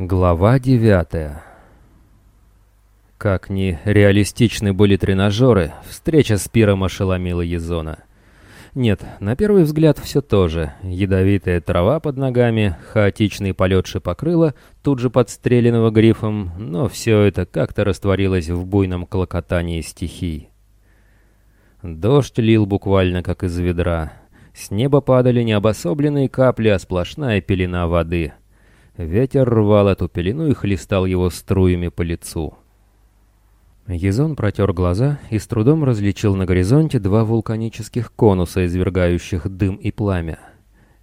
Глава девятая Как ни реалистичны были тренажеры, встреча с пиром ошеломила Езона. Нет, на первый взгляд все то же. Ядовитая трава под ногами, хаотичный полет шипокрыла, тут же подстреленного грифом, но все это как-то растворилось в буйном клокотании стихий. Дождь лил буквально как из ведра. С неба падали не обособленные капли, а сплошная пелена воды — Ветер рвал эту пелену и хлестал его струями по лицу. Езон протер глаза и с трудом различил на горизонте два вулканических конуса, извергающих дым и пламя.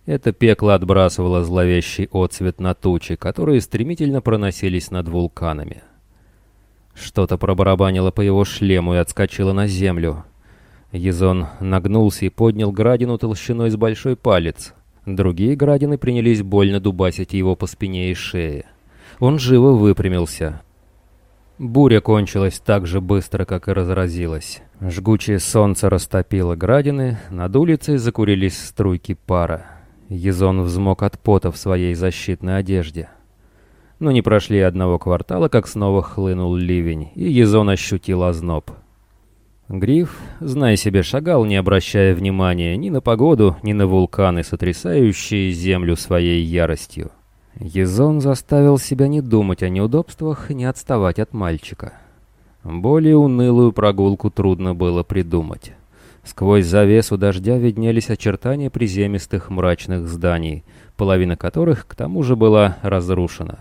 Это пекло отбрасывало зловещий отцвет на тучи, которые стремительно проносились над вулканами. Что-то пробарабанило по его шлему и отскочило на землю. Езон нагнулся и поднял градину толщиной с большой палец. Другие градины принялись больно дубасить его по спине и шее. Он живо выпрямился. Буря кончилась так же быстро, как и разразилась. Жгучее солнце растопило градины, над улицей закурились струйки пара. Езон взмок от пота в своей защитной одежде. Но не прошли одного квартала, как снова хлынул ливень, и Езон ощутил озноб. Гриф, зная себе, шагал, не обращая внимания ни на погоду, ни на вулканы, сотрясающие землю своей яростью. Езон заставил себя не думать о неудобствах и не отставать от мальчика. Более унылую прогулку трудно было придумать. Сквозь завесу дождя виднелись очертания приземистых мрачных зданий, половина которых к тому же была разрушена.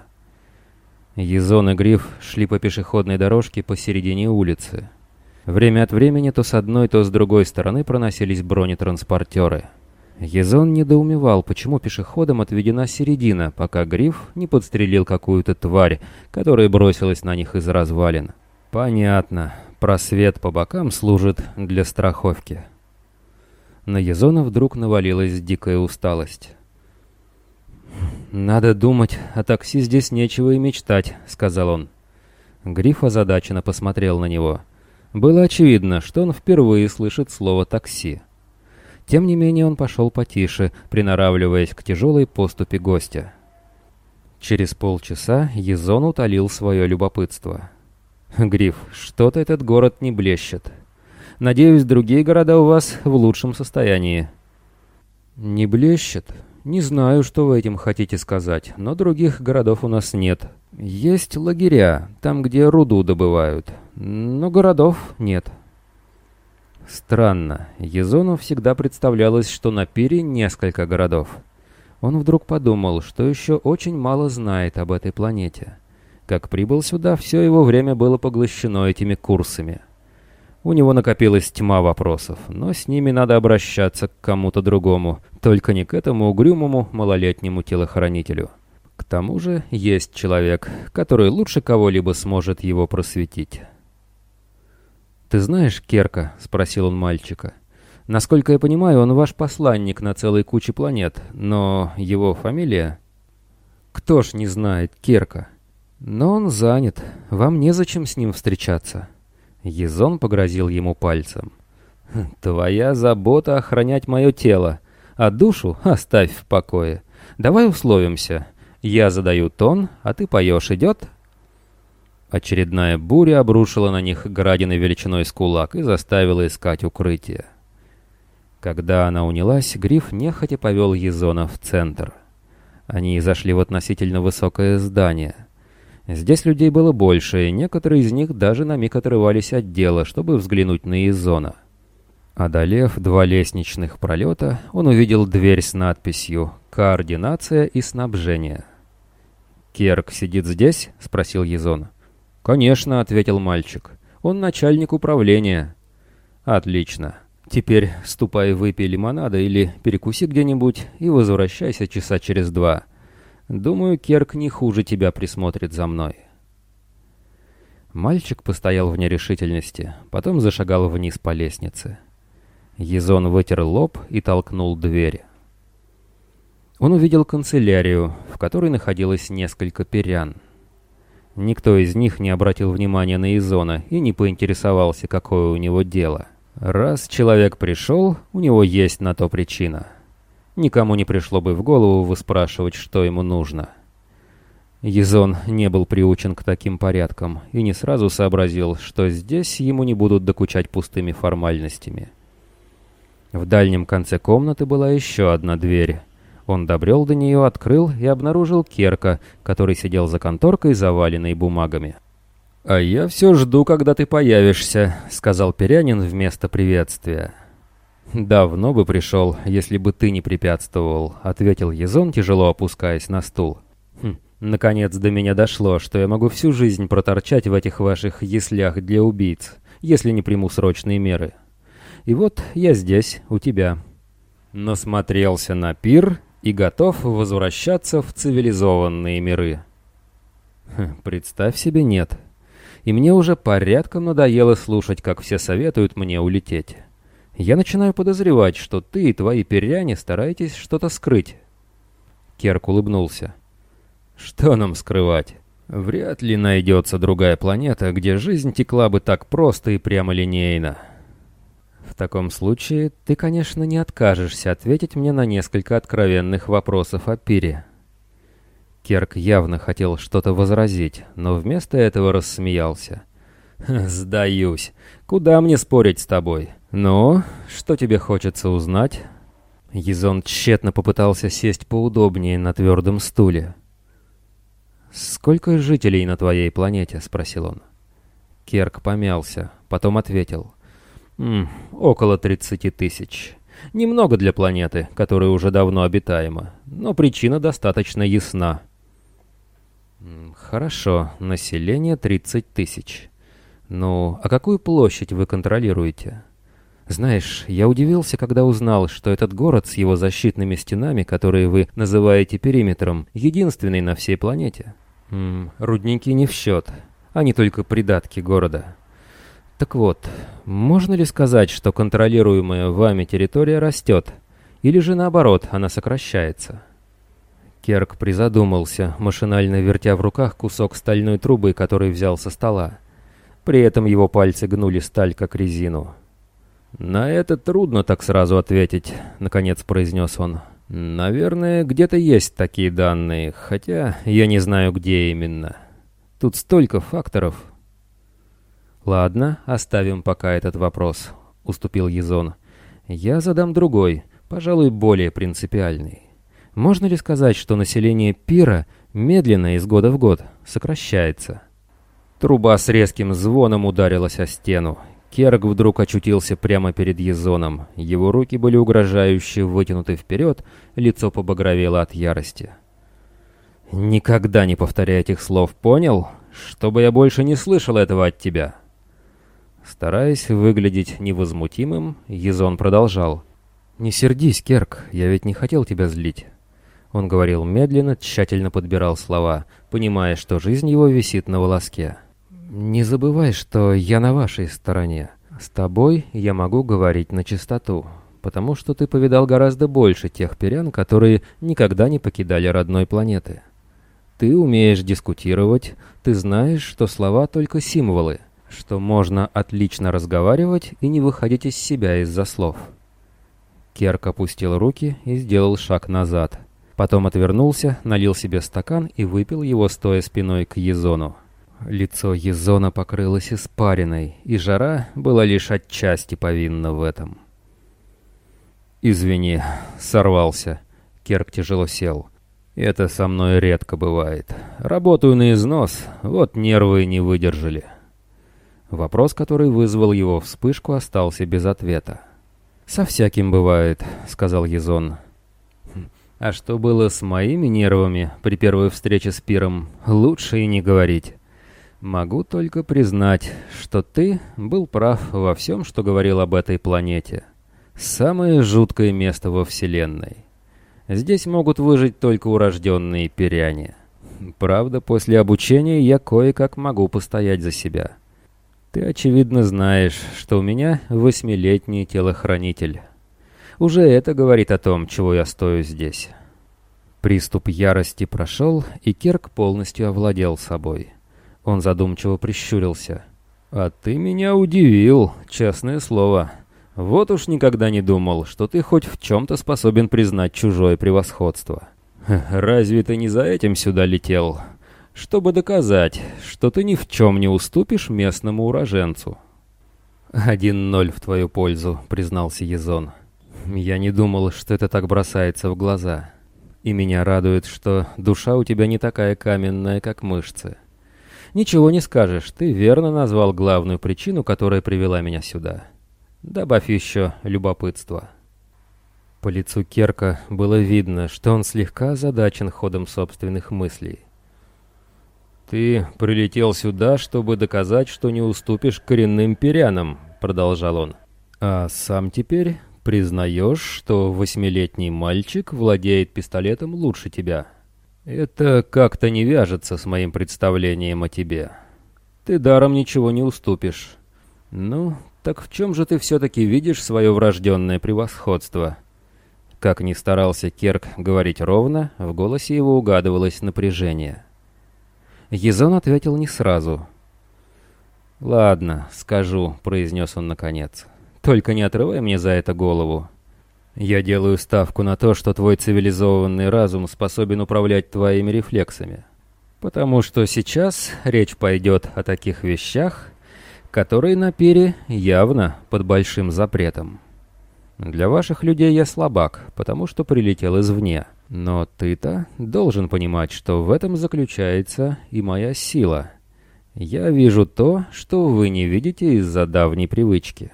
Езон и Гриф шли по пешеходной дорожке посередине улицы. Время от времени то с одной, то с другой стороны проносились бронетранспортеры. Езон недоумевал, почему пешеходам отведена середина, пока Гриф не подстрелил какую-то тварь, которая бросилась на них из развалин. Понятно, просвет по бокам служит для страховки. На Езона вдруг навалилась дикая усталость. «Надо думать, о такси здесь нечего и мечтать», — сказал он. Гриф озадаченно посмотрел на него. Было очевидно, что он впервые слышит слово «такси». Тем не менее он пошел потише, приноравливаясь к тяжелой поступе гостя. Через полчаса Езон утолил свое любопытство. «Гриф, что-то этот город не блещет. Надеюсь, другие города у вас в лучшем состоянии». «Не блещет? Не знаю, что вы этим хотите сказать, но других городов у нас нет. Есть лагеря, там, где руду добывают, но городов нет. Странно, Езону всегда представлялось, что на пире несколько городов. Он вдруг подумал, что еще очень мало знает об этой планете. Как прибыл сюда, все его время было поглощено этими курсами. У него накопилась тьма вопросов, но с ними надо обращаться к кому-то другому, только не к этому угрюмому малолетнему телохранителю. К тому же есть человек, который лучше кого-либо сможет его просветить. «Ты знаешь Керка?» — спросил он мальчика. «Насколько я понимаю, он ваш посланник на целой куче планет, но его фамилия...» «Кто ж не знает Керка?» «Но он занят. Вам незачем с ним встречаться». Езон погрозил ему пальцем. «Твоя забота охранять мое тело, а душу оставь в покое. Давай условимся. Я задаю тон, а ты поешь, идет?» Очередная буря обрушила на них градины величиной с кулак и заставила искать укрытие. Когда она унялась, Гриф нехотя повел Езона в центр. Они зашли в относительно высокое здание. Здесь людей было больше, и некоторые из них даже на миг отрывались от дела, чтобы взглянуть на Езона. Одолев два лестничных пролета, он увидел дверь с надписью «Координация и снабжение». «Керк сидит здесь?» — спросил Езон. «Конечно», — ответил мальчик. «Он начальник управления». «Отлично. Теперь ступай выпей лимонада или перекуси где-нибудь и возвращайся часа через два. Думаю, Керк не хуже тебя присмотрит за мной». Мальчик постоял в нерешительности, потом зашагал вниз по лестнице. Езон вытер лоб и толкнул дверь. Он увидел канцелярию, в которой находилось несколько перян. Никто из них не обратил внимания на Изона и не поинтересовался, какое у него дело. Раз человек пришел, у него есть на то причина. Никому не пришло бы в голову выспрашивать, что ему нужно. Езон не был приучен к таким порядкам и не сразу сообразил, что здесь ему не будут докучать пустыми формальностями. В дальнем конце комнаты была еще одна дверь. Он добрел до нее, открыл и обнаружил Керка, который сидел за конторкой, заваленной бумагами. «А я все жду, когда ты появишься», — сказал Перянин вместо приветствия. «Давно бы пришел, если бы ты не препятствовал», — ответил Езон, тяжело опускаясь на стул. «Хм, наконец до меня дошло, что я могу всю жизнь проторчать в этих ваших яслях для убийц, если не приму срочные меры. И вот я здесь, у тебя». Насмотрелся на пир и готов возвращаться в цивилизованные миры. Хм, представь себе, нет. И мне уже порядком надоело слушать, как все советуют мне улететь. Я начинаю подозревать, что ты и твои перьяне стараетесь что-то скрыть. Керк улыбнулся. Что нам скрывать? Вряд ли найдется другая планета, где жизнь текла бы так просто и прямолинейно. В таком случае ты, конечно, не откажешься ответить мне на несколько откровенных вопросов о пире. Керк явно хотел что-то возразить, но вместо этого рассмеялся. «Сдаюсь. Куда мне спорить с тобой? «Ну, что тебе хочется узнать?» Езон тщетно попытался сесть поудобнее на твердом стуле. «Сколько жителей на твоей планете?» — спросил он. Керк помялся, потом ответил. «М -м, «Около тридцати тысяч. Немного для планеты, которая уже давно обитаема, но причина достаточно ясна». «Хорошо, население тридцать тысяч. Ну, а какую площадь вы контролируете?» Знаешь, я удивился, когда узнал, что этот город с его защитными стенами, которые вы называете периметром, единственный на всей планете. М -м, рудники не в счет, они только придатки города. Так вот, можно ли сказать, что контролируемая вами территория растет? Или же наоборот, она сокращается? Керк призадумался, машинально вертя в руках кусок стальной трубы, который взял со стола. При этом его пальцы гнули сталь, как резину. «На это трудно так сразу ответить», — наконец произнес он. «Наверное, где-то есть такие данные, хотя я не знаю, где именно. Тут столько факторов». «Ладно, оставим пока этот вопрос», — уступил Езон. «Я задам другой, пожалуй, более принципиальный. Можно ли сказать, что население Пира медленно из года в год сокращается?» Труба с резким звоном ударилась о стену, Керг вдруг очутился прямо перед Езоном. Его руки были угрожающе вытянуты вперед, лицо побагровело от ярости. «Никогда не повторяй этих слов, понял? Чтобы я больше не слышал этого от тебя!» Стараясь выглядеть невозмутимым, Езон продолжал. «Не сердись, Керк, я ведь не хотел тебя злить». Он говорил медленно, тщательно подбирал слова, понимая, что жизнь его висит на волоске. «Не забывай, что я на вашей стороне. С тобой я могу говорить на чистоту, потому что ты повидал гораздо больше тех перян, которые никогда не покидали родной планеты. Ты умеешь дискутировать, ты знаешь, что слова только символы, что можно отлично разговаривать и не выходить из себя из-за слов». Керк опустил руки и сделал шаг назад. Потом отвернулся, налил себе стакан и выпил его, стоя спиной к Езону. Лицо Езона покрылось испариной, и жара была лишь отчасти повинна в этом. «Извини, сорвался». Керк тяжело сел. «Это со мной редко бывает. Работаю на износ, вот нервы не выдержали». Вопрос, который вызвал его вспышку, остался без ответа. «Со всяким бывает», — сказал Езон. «Хм, «А что было с моими нервами при первой встрече с Пиром, лучше и не говорить». Могу только признать, что ты был прав во всем, что говорил об этой планете. Самое жуткое место во Вселенной. Здесь могут выжить только урожденные пиряне. Правда, после обучения я кое-как могу постоять за себя. Ты, очевидно, знаешь, что у меня восьмилетний телохранитель. Уже это говорит о том, чего я стою здесь. Приступ ярости прошел, и Керк полностью овладел собой. Он задумчиво прищурился. «А ты меня удивил, честное слово. Вот уж никогда не думал, что ты хоть в чем-то способен признать чужое превосходство. Разве ты не за этим сюда летел? Чтобы доказать, что ты ни в чем не уступишь местному уроженцу». «Один ноль в твою пользу», — признался Езон. «Я не думал, что это так бросается в глаза. И меня радует, что душа у тебя не такая каменная, как мышцы. Ничего не скажешь, ты верно назвал главную причину, которая привела меня сюда. Добавь еще любопытство». По лицу Керка было видно, что он слегка озадачен ходом собственных мыслей. «Ты прилетел сюда, чтобы доказать, что не уступишь коренным перянам», — продолжал он. «А сам теперь признаешь, что восьмилетний мальчик владеет пистолетом лучше тебя. Это как-то не вяжется с моим представлением о тебе. Ты даром ничего не уступишь. Ну, так в чем же ты все-таки видишь свое врожденное превосходство?» Как ни старался Керк говорить ровно, в голосе его угадывалось напряжение. Езон ответил не сразу. «Ладно, скажу», — произнес он наконец. «Только не отрывай мне за это голову. Я делаю ставку на то, что твой цивилизованный разум способен управлять твоими рефлексами. Потому что сейчас речь пойдет о таких вещах, которые на пире явно под большим запретом. Для ваших людей я слабак, потому что прилетел извне». Но ты-то должен понимать, что в этом заключается и моя сила. Я вижу то, что вы не видите из-за давней привычки.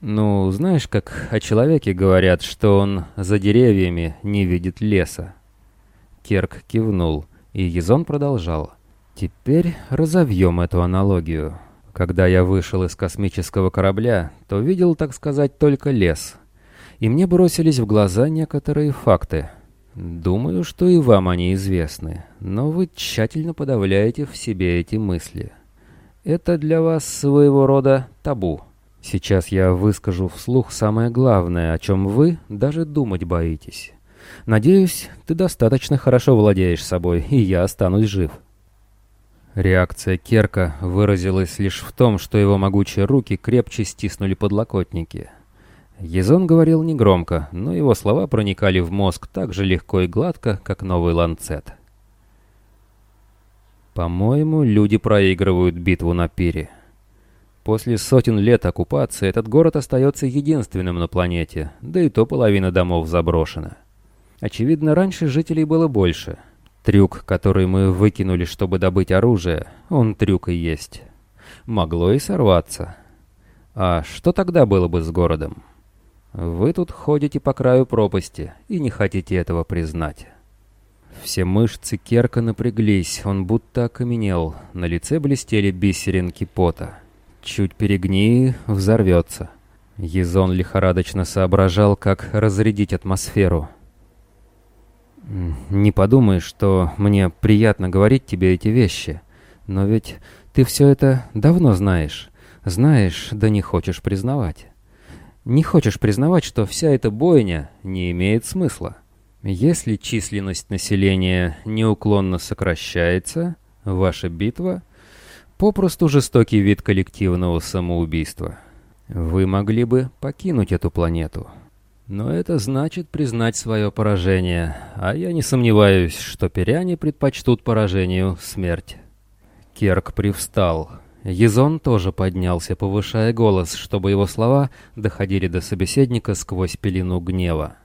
Ну, знаешь, как о человеке говорят, что он за деревьями не видит леса. Керк кивнул, и Езон продолжал. Теперь разовьем эту аналогию. Когда я вышел из космического корабля, то видел, так сказать, только лес. И мне бросились в глаза некоторые факты — Думаю, что и вам они известны, но вы тщательно подавляете в себе эти мысли. Это для вас своего рода табу. Сейчас я выскажу вслух самое главное, о чем вы даже думать боитесь. Надеюсь, ты достаточно хорошо владеешь собой, и я останусь жив. Реакция Керка выразилась лишь в том, что его могучие руки крепче стиснули подлокотники. Езон говорил негромко, но его слова проникали в мозг так же легко и гладко, как новый ланцет. По-моему, люди проигрывают битву на пире. После сотен лет оккупации этот город остается единственным на планете, да и то половина домов заброшена. Очевидно, раньше жителей было больше. Трюк, который мы выкинули, чтобы добыть оружие, он трюк и есть. Могло и сорваться. А что тогда было бы с городом? Вы тут ходите по краю пропасти и не хотите этого признать. Все мышцы Керка напряглись, он будто окаменел, на лице блестели бисеринки пота. Чуть перегни, взорвется. Езон лихорадочно соображал, как разрядить атмосферу. «Не подумай, что мне приятно говорить тебе эти вещи, но ведь ты все это давно знаешь, знаешь, да не хочешь признавать». Не хочешь признавать, что вся эта бойня не имеет смысла. Если численность населения неуклонно сокращается, ваша битва — попросту жестокий вид коллективного самоубийства. Вы могли бы покинуть эту планету. Но это значит признать свое поражение, а я не сомневаюсь, что перяне предпочтут поражению смерть. Керк привстал. Езон тоже поднялся, повышая голос, чтобы его слова доходили до собеседника сквозь пелену гнева.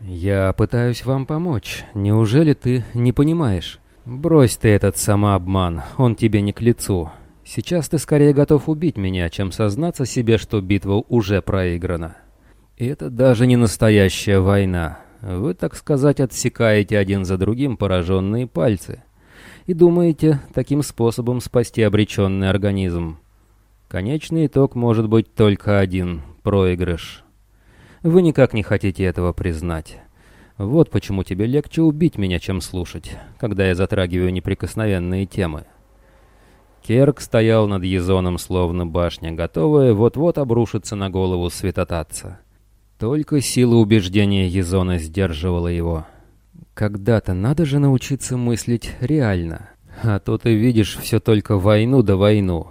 «Я пытаюсь вам помочь. Неужели ты не понимаешь? Брось ты этот самообман, он тебе не к лицу. Сейчас ты скорее готов убить меня, чем сознаться себе, что битва уже проиграна. И это даже не настоящая война. Вы, так сказать, отсекаете один за другим пораженные пальцы» и думаете таким способом спасти обреченный организм. Конечный итог может быть только один — проигрыш. Вы никак не хотите этого признать. Вот почему тебе легче убить меня, чем слушать, когда я затрагиваю неприкосновенные темы. Керк стоял над Езоном словно башня, готовая вот-вот обрушиться на голову святотатца. Только сила убеждения Езона сдерживала его. Когда-то надо же научиться мыслить реально. А то ты видишь все только войну да войну.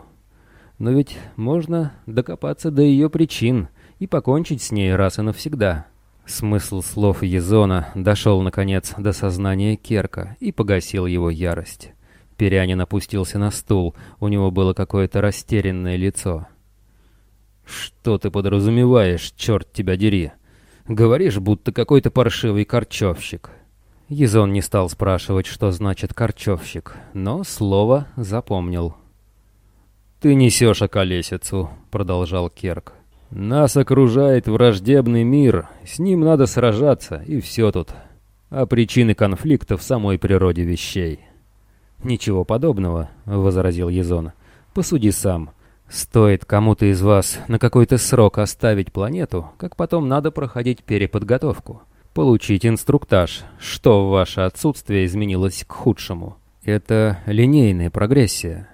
Но ведь можно докопаться до ее причин и покончить с ней раз и навсегда. Смысл слов Езона дошел, наконец, до сознания Керка и погасил его ярость. Перянин опустился на стул, у него было какое-то растерянное лицо. «Что ты подразумеваешь, черт тебя дери? Говоришь, будто какой-то паршивый корчевщик». Езон не стал спрашивать, что значит «корчевщик», но слово запомнил. «Ты несешь околесицу», — продолжал Керк. «Нас окружает враждебный мир, с ним надо сражаться, и все тут. А причины конфликта в самой природе вещей». «Ничего подобного», — возразил Езон. «Посуди сам. Стоит кому-то из вас на какой-то срок оставить планету, как потом надо проходить переподготовку, получить инструктаж, что в ваше отсутствие изменилось к худшему. Это линейная прогрессия.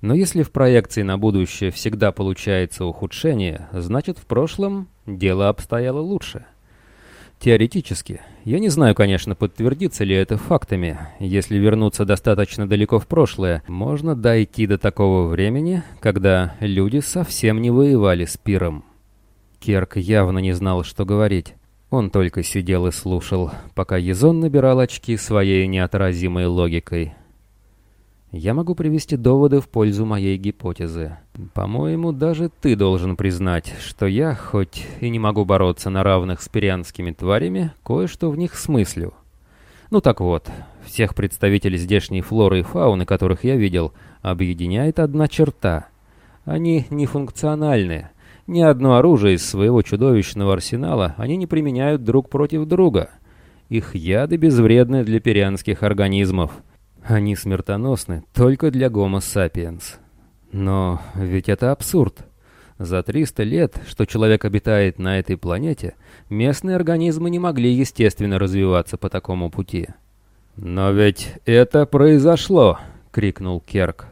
Но если в проекции на будущее всегда получается ухудшение, значит в прошлом дело обстояло лучше». Теоретически. Я не знаю, конечно, подтвердится ли это фактами. Если вернуться достаточно далеко в прошлое, можно дойти до такого времени, когда люди совсем не воевали с пиром. Керк явно не знал, что говорить. Он только сидел и слушал, пока Езон набирал очки своей неотразимой логикой. Я могу привести доводы в пользу моей гипотезы. По-моему, даже ты должен признать, что я, хоть и не могу бороться на равных с перианскими тварями, кое-что в них смыслю. Ну так вот, всех представителей здешней флоры и фауны, которых я видел, объединяет одна черта. Они нефункциональны. Ни одно оружие из своего чудовищного арсенала они не применяют друг против друга. Их яды безвредны для перианских организмов — они смертоносны только для Homo sapiens. Но ведь это абсурд. За 300 лет, что человек обитает на этой планете, местные организмы не могли естественно развиваться по такому пути. «Но ведь это произошло!» — крикнул Керк.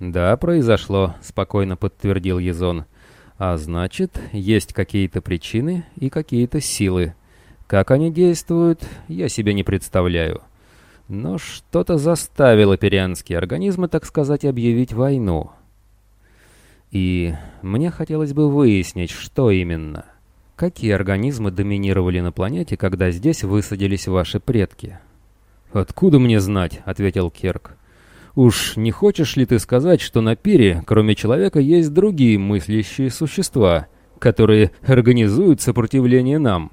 «Да, произошло», — спокойно подтвердил Езон. «А значит, есть какие-то причины и какие-то силы. Как они действуют, я себе не представляю. Но что-то заставило перианские организмы, так сказать, объявить войну. И мне хотелось бы выяснить, что именно. Какие организмы доминировали на планете, когда здесь высадились ваши предки? «Откуда мне знать?» — ответил Керк. «Уж не хочешь ли ты сказать, что на пире, кроме человека, есть другие мыслящие существа, которые организуют сопротивление нам?»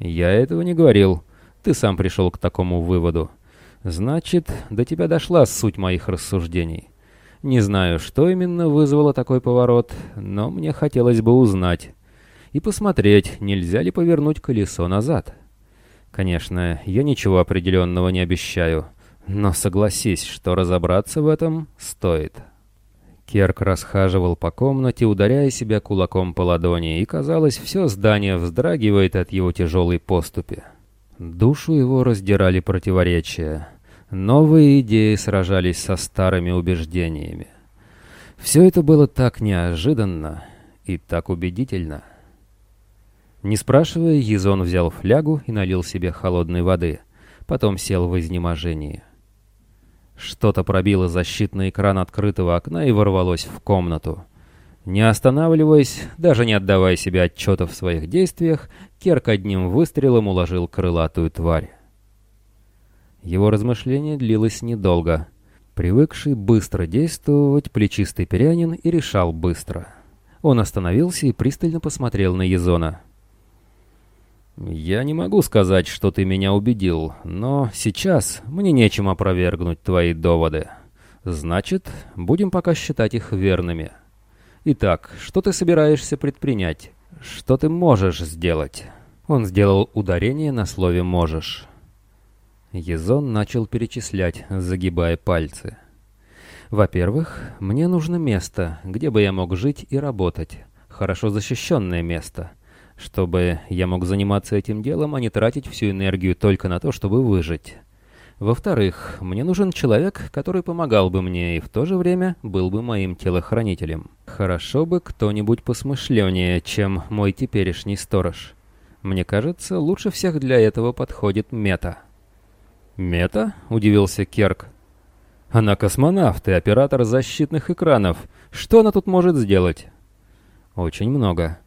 «Я этого не говорил», ты сам пришел к такому выводу. Значит, до тебя дошла суть моих рассуждений. Не знаю, что именно вызвало такой поворот, но мне хотелось бы узнать. И посмотреть, нельзя ли повернуть колесо назад. Конечно, я ничего определенного не обещаю, но согласись, что разобраться в этом стоит. Керк расхаживал по комнате, ударяя себя кулаком по ладони, и, казалось, все здание вздрагивает от его тяжелой поступи. Душу его раздирали противоречия. Новые идеи сражались со старыми убеждениями. Все это было так неожиданно и так убедительно. Не спрашивая, Езон взял флягу и налил себе холодной воды. Потом сел в изнеможении. Что-то пробило защитный экран открытого окна и ворвалось в комнату. Не останавливаясь, даже не отдавая себе отчета в своих действиях, Керк одним выстрелом уложил крылатую тварь. Его размышление длилось недолго. Привыкший быстро действовать, плечистый перянин и решал быстро. Он остановился и пристально посмотрел на Езона. «Я не могу сказать, что ты меня убедил, но сейчас мне нечем опровергнуть твои доводы. Значит, будем пока считать их верными». Итак, что ты собираешься предпринять? Что ты можешь сделать? Он сделал ударение на слове «можешь». Езон начал перечислять, загибая пальцы. Во-первых, мне нужно место, где бы я мог жить и работать. Хорошо защищенное место. Чтобы я мог заниматься этим делом, а не тратить всю энергию только на то, чтобы выжить. Во-вторых, мне нужен человек, который помогал бы мне и в то же время был бы моим телохранителем. Хорошо бы кто-нибудь посмышленнее, чем мой теперешний сторож. Мне кажется, лучше всех для этого подходит Мета. «Мета?» — удивился Керк. «Она космонавт и оператор защитных экранов. Что она тут может сделать?» «Очень много.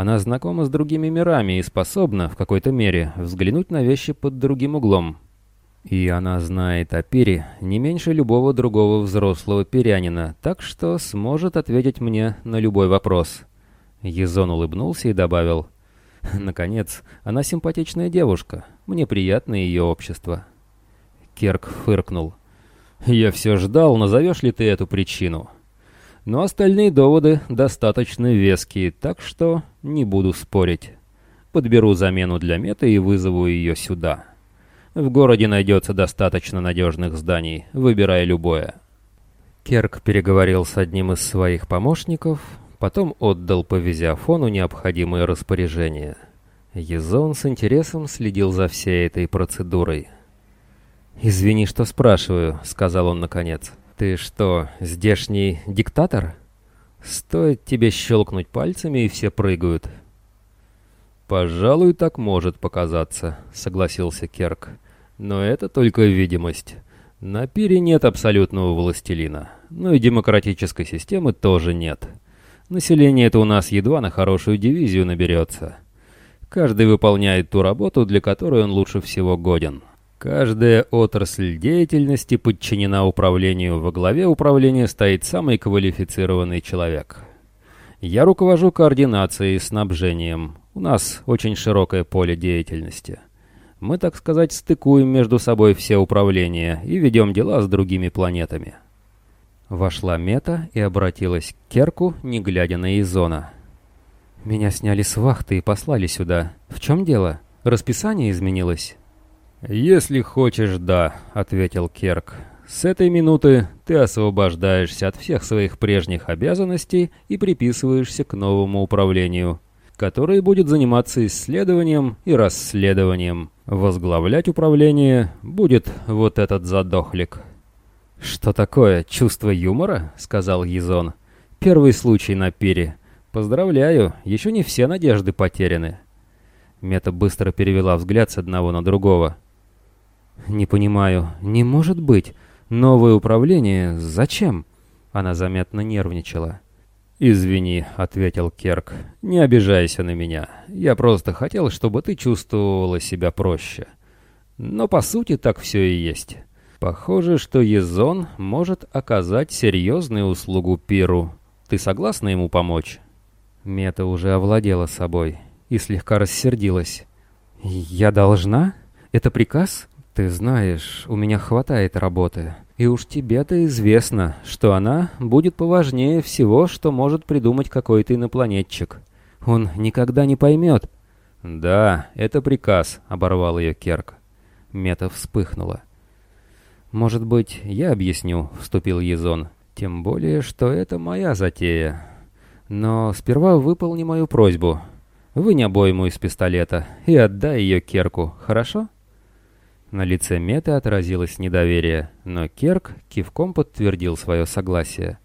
Она знакома с другими мирами и способна, в какой-то мере, взглянуть на вещи под другим углом». И она знает о пире не меньше любого другого взрослого пирянина, так что сможет ответить мне на любой вопрос. Езон улыбнулся и добавил, «Наконец, она симпатичная девушка, мне приятно ее общество». Керк фыркнул. «Я все ждал, назовешь ли ты эту причину?» Но остальные доводы достаточно веские, так что не буду спорить. Подберу замену для меты и вызову ее сюда. В городе найдется достаточно надежных зданий, выбирая любое. Керк переговорил с одним из своих помощников, потом отдал по визиофону необходимые распоряжения. Езон с интересом следил за всей этой процедурой. «Извини, что спрашиваю», — сказал он наконец. «Ты что, здешний диктатор? Стоит тебе щелкнуть пальцами, и все прыгают». «Пожалуй, так может показаться», — согласился Керк. «Но это только видимость. На пире нет абсолютного властелина, но и демократической системы тоже нет. Население это у нас едва на хорошую дивизию наберется. Каждый выполняет ту работу, для которой он лучше всего годен». Каждая отрасль деятельности подчинена управлению. Во главе управления стоит самый квалифицированный человек. Я руковожу координацией и снабжением. У нас очень широкое поле деятельности. Мы, так сказать, стыкуем между собой все управления и ведем дела с другими планетами. Вошла Мета и обратилась к Керку, не глядя на Изона. «Меня сняли с вахты и послали сюда. В чем дело? Расписание изменилось?» «Если хочешь, да», — ответил Керк. С этой минуты ты освобождаешься от всех своих прежних обязанностей и приписываешься к новому управлению, которое будет заниматься исследованием и расследованием. Возглавлять управление будет вот этот задохлик. «Что такое, чувство юмора?» — сказал Езон. «Первый случай на пире. Поздравляю, еще не все надежды потеряны». Мета быстро перевела взгляд с одного на другого. «Не понимаю, не может быть. «Новое управление? Зачем?» Она заметно нервничала. «Извини», — ответил Керк, — «не обижайся на меня. Я просто хотел, чтобы ты чувствовала себя проще. Но по сути так все и есть. Похоже, что Езон может оказать серьезную услугу Пиру. Ты согласна ему помочь?» Мета уже овладела собой и слегка рассердилась. «Я должна? Это приказ? Ты знаешь, у меня хватает работы, и уж тебе-то известно, что она будет поважнее всего, что может придумать какой-то инопланетчик. Он никогда не поймет. «Да, это приказ», — оборвал ее Керк. Мета вспыхнула. «Может быть, я объясню», — вступил Езон. «Тем более, что это моя затея. Но сперва выполни мою просьбу. Вынь обойму из пистолета и отдай ее Керку, хорошо?» На лице Меты отразилось недоверие, но Керк кивком подтвердил свое согласие.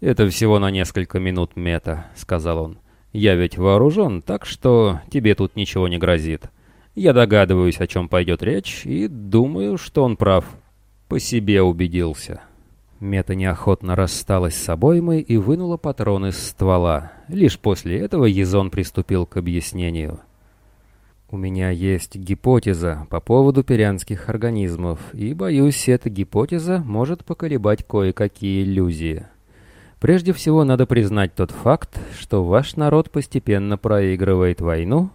«Это всего на несколько минут, Мета», — сказал он. «Я ведь вооружен, так что тебе тут ничего не грозит. Я догадываюсь, о чем пойдет речь, и думаю, что он прав. По себе убедился». Мета неохотно рассталась с обоймой и вынула патрон из ствола. Лишь после этого Езон приступил к объяснению. У меня есть гипотеза по поводу перианских организмов, и, боюсь, эта гипотеза может поколебать кое-какие иллюзии. Прежде всего, надо признать тот факт, что ваш народ постепенно проигрывает войну,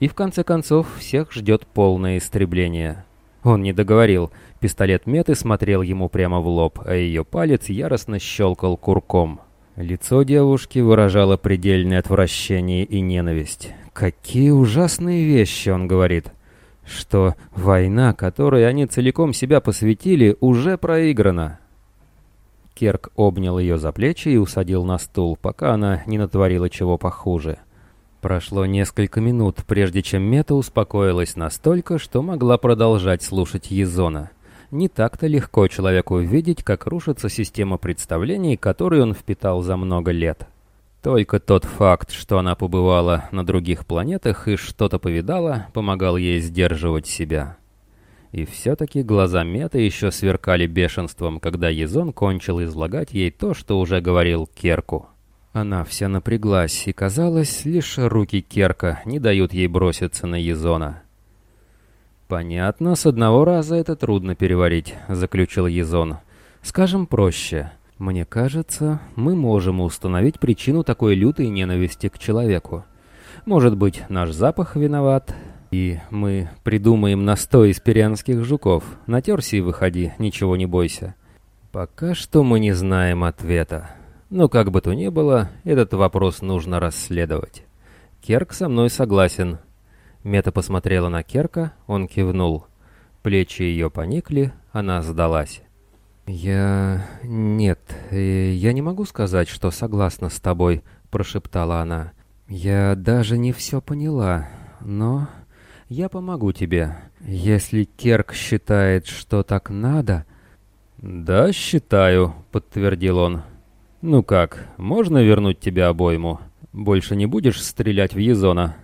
и в конце концов всех ждет полное истребление. Он не договорил. Пистолет Меты смотрел ему прямо в лоб, а ее палец яростно щелкал курком. Лицо девушки выражало предельное отвращение и ненависть. Какие ужасные вещи он говорит. Что война, которой они целиком себя посвятили, уже проиграна. Керк обнял ее за плечи и усадил на стул, пока она не натворила чего похуже. Прошло несколько минут, прежде чем Мета успокоилась настолько, что могла продолжать слушать Езона. Не так-то легко человеку увидеть, как рушится система представлений, которую он впитал за много лет. Только тот факт, что она побывала на других планетах и что-то повидала, помогал ей сдерживать себя. И все-таки глаза Меты еще сверкали бешенством, когда Езон кончил излагать ей то, что уже говорил Керку. Она вся напряглась, и казалось, лишь руки Керка не дают ей броситься на Езона. «Понятно, с одного раза это трудно переварить», — заключил Езон. «Скажем проще. Мне кажется, мы можем установить причину такой лютой ненависти к человеку. Может быть, наш запах виноват, и мы придумаем настой из перианских жуков. Натерся и выходи, ничего не бойся. Пока что мы не знаем ответа. Но как бы то ни было, этот вопрос нужно расследовать. Керк со мной согласен. Мета посмотрела на Керка, он кивнул. Плечи ее поникли, она сдалась. «Я... нет, э, я не могу сказать, что согласна с тобой», — прошептала она. «Я даже не все поняла, но я помогу тебе. Если Керк считает, что так надо...» «Да, считаю», — подтвердил он. «Ну как, можно вернуть тебя обойму? Больше не будешь стрелять в Езона?»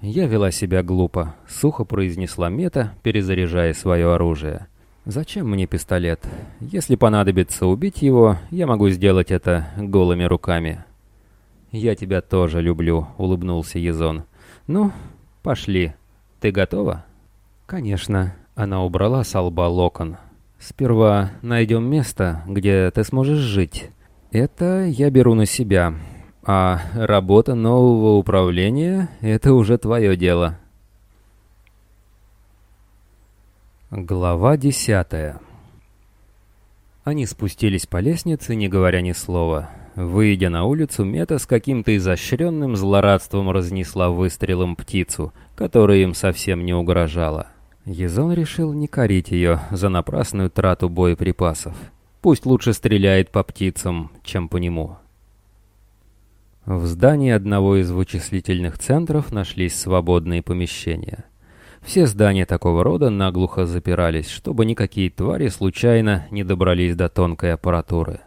Я вела себя глупо, сухо произнесла Мета, перезаряжая свое оружие. «Зачем мне пистолет? Если понадобится убить его, я могу сделать это голыми руками». «Я тебя тоже люблю», — улыбнулся Езон. «Ну, пошли. Ты готова?» «Конечно». Она убрала с лба локон. «Сперва найдем место, где ты сможешь жить. Это я беру на себя. А работа нового управления — это уже твое дело. Глава десятая Они спустились по лестнице, не говоря ни слова. Выйдя на улицу, Мета с каким-то изощренным злорадством разнесла выстрелом птицу, которая им совсем не угрожала. Езон решил не корить ее за напрасную трату боеприпасов. Пусть лучше стреляет по птицам, чем по нему. В здании одного из вычислительных центров нашлись свободные помещения. Все здания такого рода наглухо запирались, чтобы никакие твари случайно не добрались до тонкой аппаратуры.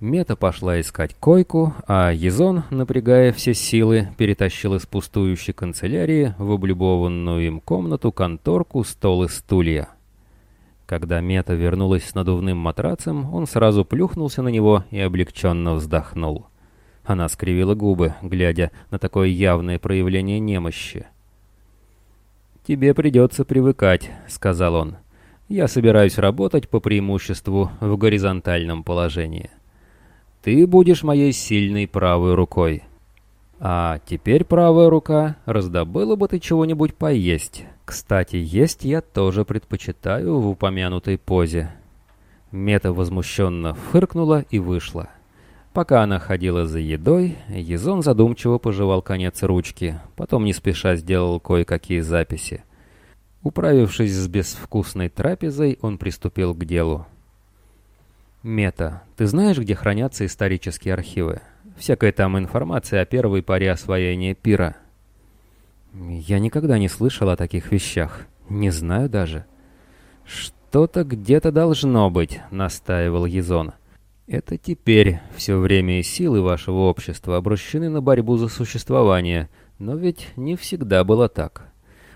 Мета пошла искать койку, а Езон, напрягая все силы, перетащил из пустующей канцелярии в облюбованную им комнату конторку, стол и стулья. Когда Мета вернулась с надувным матрацем, он сразу плюхнулся на него и облегченно вздохнул. Она скривила губы, глядя на такое явное проявление немощи. «Тебе придется привыкать», — сказал он. «Я собираюсь работать по преимуществу в горизонтальном положении. Ты будешь моей сильной правой рукой. А теперь правая рука, раздобыла бы ты чего-нибудь поесть. Кстати, есть я тоже предпочитаю в упомянутой позе». Мета возмущенно фыркнула и вышла. Пока она ходила за едой, Езон задумчиво пожевал конец ручки, потом не спеша сделал кое-какие записи. Управившись с безвкусной трапезой, он приступил к делу. «Мета, ты знаешь, где хранятся исторические архивы? Всякая там информация о первой паре освоения пира». «Я никогда не слышал о таких вещах. Не знаю даже». «Что-то где-то должно быть», — настаивал Езон. Это теперь все время и силы вашего общества обращены на борьбу за существование, но ведь не всегда было так.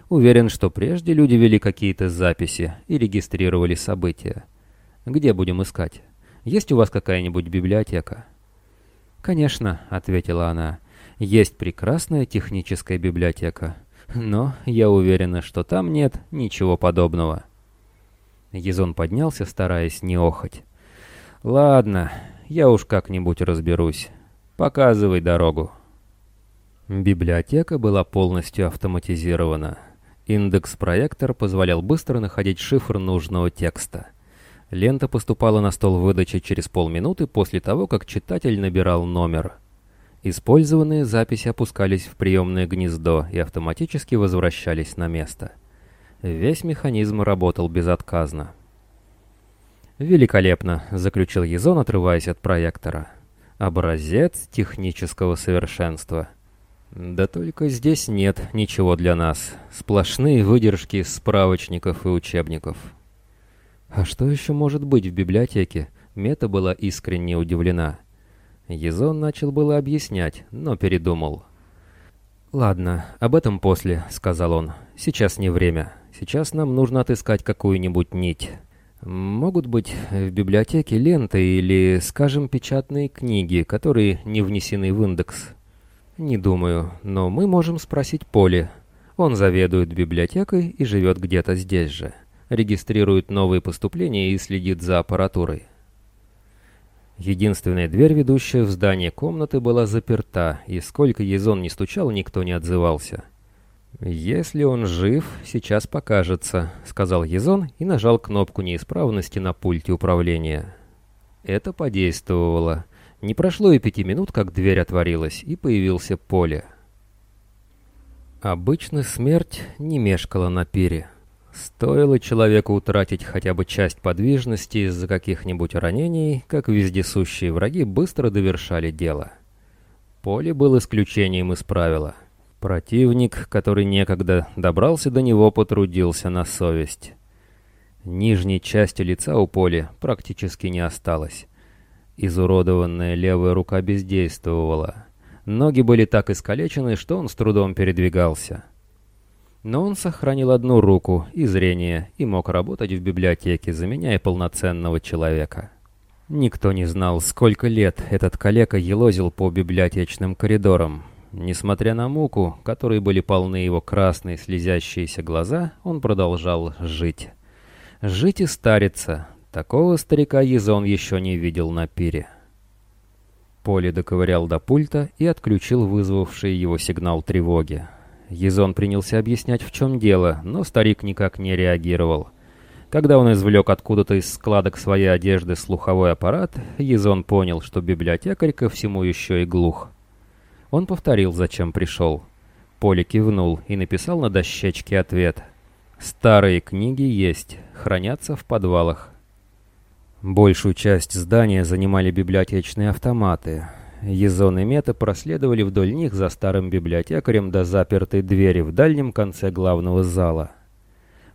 Уверен, что прежде люди вели какие-то записи и регистрировали события. Где будем искать? Есть у вас какая-нибудь библиотека? Конечно, ответила она. Есть прекрасная техническая библиотека. Но я уверена, что там нет ничего подобного. Езон поднялся, стараясь не охоть. «Ладно, я уж как-нибудь разберусь. Показывай дорогу». Библиотека была полностью автоматизирована. Индекс-проектор позволял быстро находить шифр нужного текста. Лента поступала на стол выдачи через полминуты после того, как читатель набирал номер. Использованные записи опускались в приемное гнездо и автоматически возвращались на место. Весь механизм работал безотказно. «Великолепно», — заключил Езон, отрываясь от проектора. «Образец технического совершенства». «Да только здесь нет ничего для нас. Сплошные выдержки справочников и учебников». «А что еще может быть в библиотеке?» Мета была искренне удивлена. Езон начал было объяснять, но передумал. «Ладно, об этом после», — сказал он. «Сейчас не время. Сейчас нам нужно отыскать какую-нибудь нить». Могут быть в библиотеке ленты или, скажем, печатные книги, которые не внесены в индекс. Не думаю, но мы можем спросить Поле. Он заведует библиотекой и живет где-то здесь же. Регистрирует новые поступления и следит за аппаратурой. Единственная дверь, ведущая в здание комнаты, была заперта, и сколько Езон не стучал, никто не отзывался. «Если он жив, сейчас покажется», — сказал Езон и нажал кнопку неисправности на пульте управления. Это подействовало. Не прошло и пяти минут, как дверь отворилась, и появился Поле. Обычно смерть не мешкала на пире. Стоило человеку утратить хотя бы часть подвижности из-за каких-нибудь ранений, как вездесущие враги быстро довершали дело. Поле был исключением из правила. Противник, который некогда добрался до него, потрудился на совесть. Нижней части лица у Поли практически не осталось. Изуродованная левая рука бездействовала. Ноги были так искалечены, что он с трудом передвигался. Но он сохранил одну руку и зрение и мог работать в библиотеке, заменяя полноценного человека. Никто не знал, сколько лет этот калека елозил по библиотечным коридорам. Несмотря на муку, которой были полны его красные слезящиеся глаза, он продолжал жить. Жить и стариться. Такого старика Езон еще не видел на пире. Поле доковырял до пульта и отключил вызвавший его сигнал тревоги. Езон принялся объяснять, в чем дело, но старик никак не реагировал. Когда он извлек откуда-то из складок своей одежды слуховой аппарат, Езон понял, что библиотекарь ко всему еще и глух. Он повторил, зачем пришел. Поле кивнул и написал на дощечке ответ. «Старые книги есть, хранятся в подвалах». Большую часть здания занимали библиотечные автоматы. Езон и Мета проследовали вдоль них за старым библиотекарем до запертой двери в дальнем конце главного зала.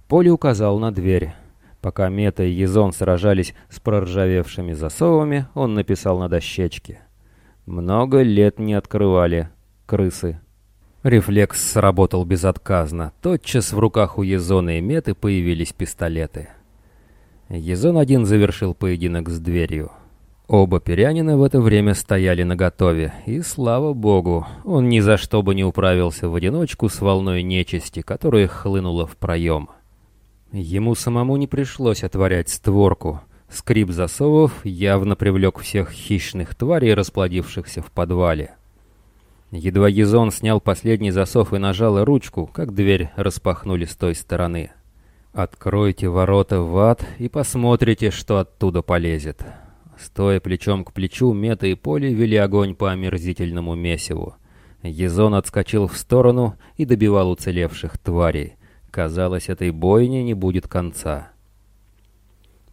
Поли указал на дверь. Пока Мета и Езон сражались с проржавевшими засовами, он написал на дощечке. «Много лет не открывали. Крысы». Рефлекс сработал безотказно. Тотчас в руках у Езона и Меты появились пистолеты. Езон-1 завершил поединок с дверью. Оба перянина в это время стояли наготове, и, слава богу, он ни за что бы не управился в одиночку с волной нечисти, которая хлынула в проем. Ему самому не пришлось отворять створку. Скрип засовов явно привлек всех хищных тварей, расплодившихся в подвале. Едва Езон снял последний засов и нажал ручку, как дверь распахнули с той стороны. Откройте ворота в ад и посмотрите, что оттуда полезет. Стоя плечом к плечу, Мета и Поли вели огонь по омерзительному месиву. Езон отскочил в сторону и добивал уцелевших тварей. Казалось, этой бойни не будет конца.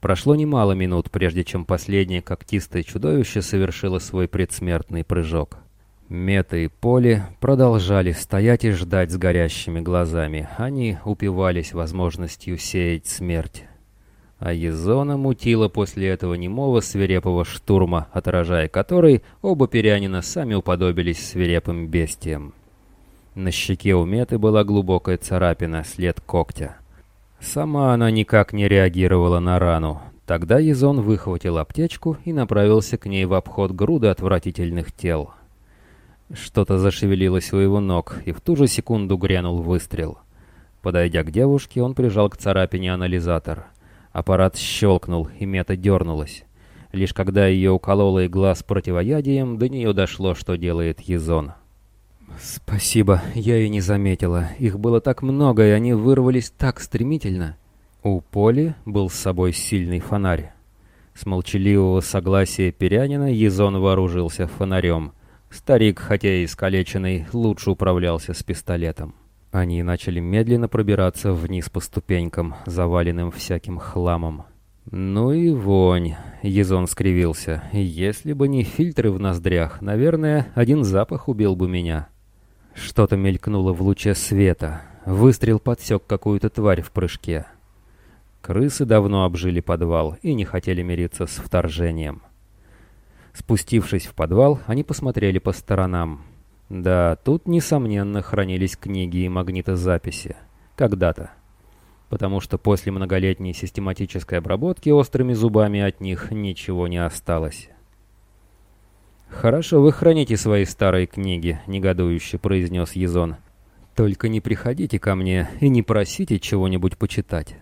Прошло немало минут, прежде чем последнее когтистое чудовище совершило свой предсмертный прыжок. Мета и Поли продолжали стоять и ждать с горящими глазами. Они упивались возможностью сеять смерть. А Езона мутила после этого немого свирепого штурма, отражая который оба перянина сами уподобились свирепым бестиям. На щеке у Меты была глубокая царапина, след когтя. Сама она никак не реагировала на рану. Тогда Езон выхватил аптечку и направился к ней в обход груды отвратительных тел. Что-то зашевелилось у его ног, и в ту же секунду грянул выстрел. Подойдя к девушке, он прижал к царапине анализатор. Аппарат щелкнул, и мета дернулась. Лишь когда ее уколола игла с противоядием, до нее дошло, что делает Езон. «Спасибо, я и не заметила. Их было так много, и они вырвались так стремительно». У Поли был с собой сильный фонарь. С молчаливого согласия Перянина Езон вооружился фонарем — Старик, хотя и искалеченный, лучше управлялся с пистолетом. Они начали медленно пробираться вниз по ступенькам, заваленным всяким хламом. «Ну и вонь!» — Езон скривился. «Если бы не фильтры в ноздрях, наверное, один запах убил бы меня». Что-то мелькнуло в луче света. Выстрел подсек какую-то тварь в прыжке. Крысы давно обжили подвал и не хотели мириться с вторжением. Спустившись в подвал, они посмотрели по сторонам. Да, тут, несомненно, хранились книги и магнитозаписи. Когда-то. Потому что после многолетней систематической обработки острыми зубами от них ничего не осталось. «Хорошо вы храните свои старые книги», — негодующе произнес Езон. Только не приходите ко мне и не просите чего-нибудь почитать.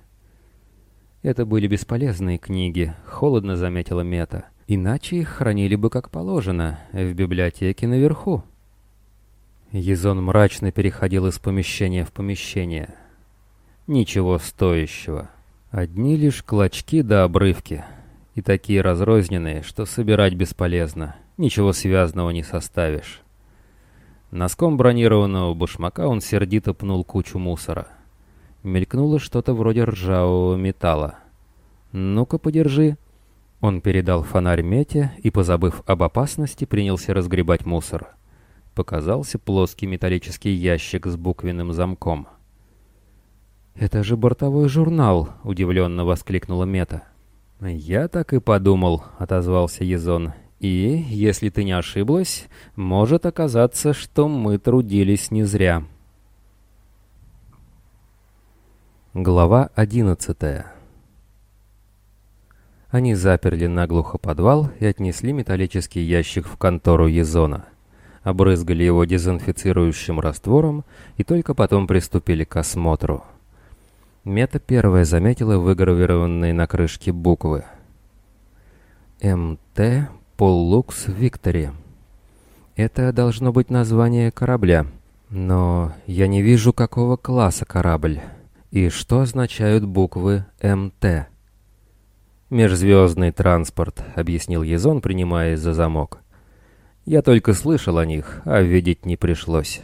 Это были бесполезные книги, холодно заметила Мета. Иначе их хранили бы как положено, в библиотеке наверху. Езон мрачно переходил из помещения в помещение. Ничего стоящего. Одни лишь клочки да обрывки. И такие разрозненные, что собирать бесполезно. Ничего связанного не составишь. Носком бронированного башмака он сердито пнул кучу мусора. Мелькнуло что-то вроде ржавого металла. «Ну-ка, подержи». Он передал фонарь Мете и, позабыв об опасности, принялся разгребать мусор. Показался плоский металлический ящик с буквенным замком. «Это же бортовой журнал!» — удивленно воскликнула Мета. «Я так и подумал», — отозвался Езон. И, если ты не ошиблась, может оказаться, что мы трудились не зря. Глава одиннадцатая Они заперли наглухо подвал и отнесли металлический ящик в контору Езона. Обрызгали его дезинфицирующим раствором и только потом приступили к осмотру. Мета первая заметила выгравированные на крышке буквы. МТ Поллукс Виктори. Это должно быть название корабля. Но я не вижу, какого класса корабль. И что означают буквы МТ? «Межзвездный транспорт», — объяснил Езон, принимаясь за замок. «Я только слышал о них, а видеть не пришлось.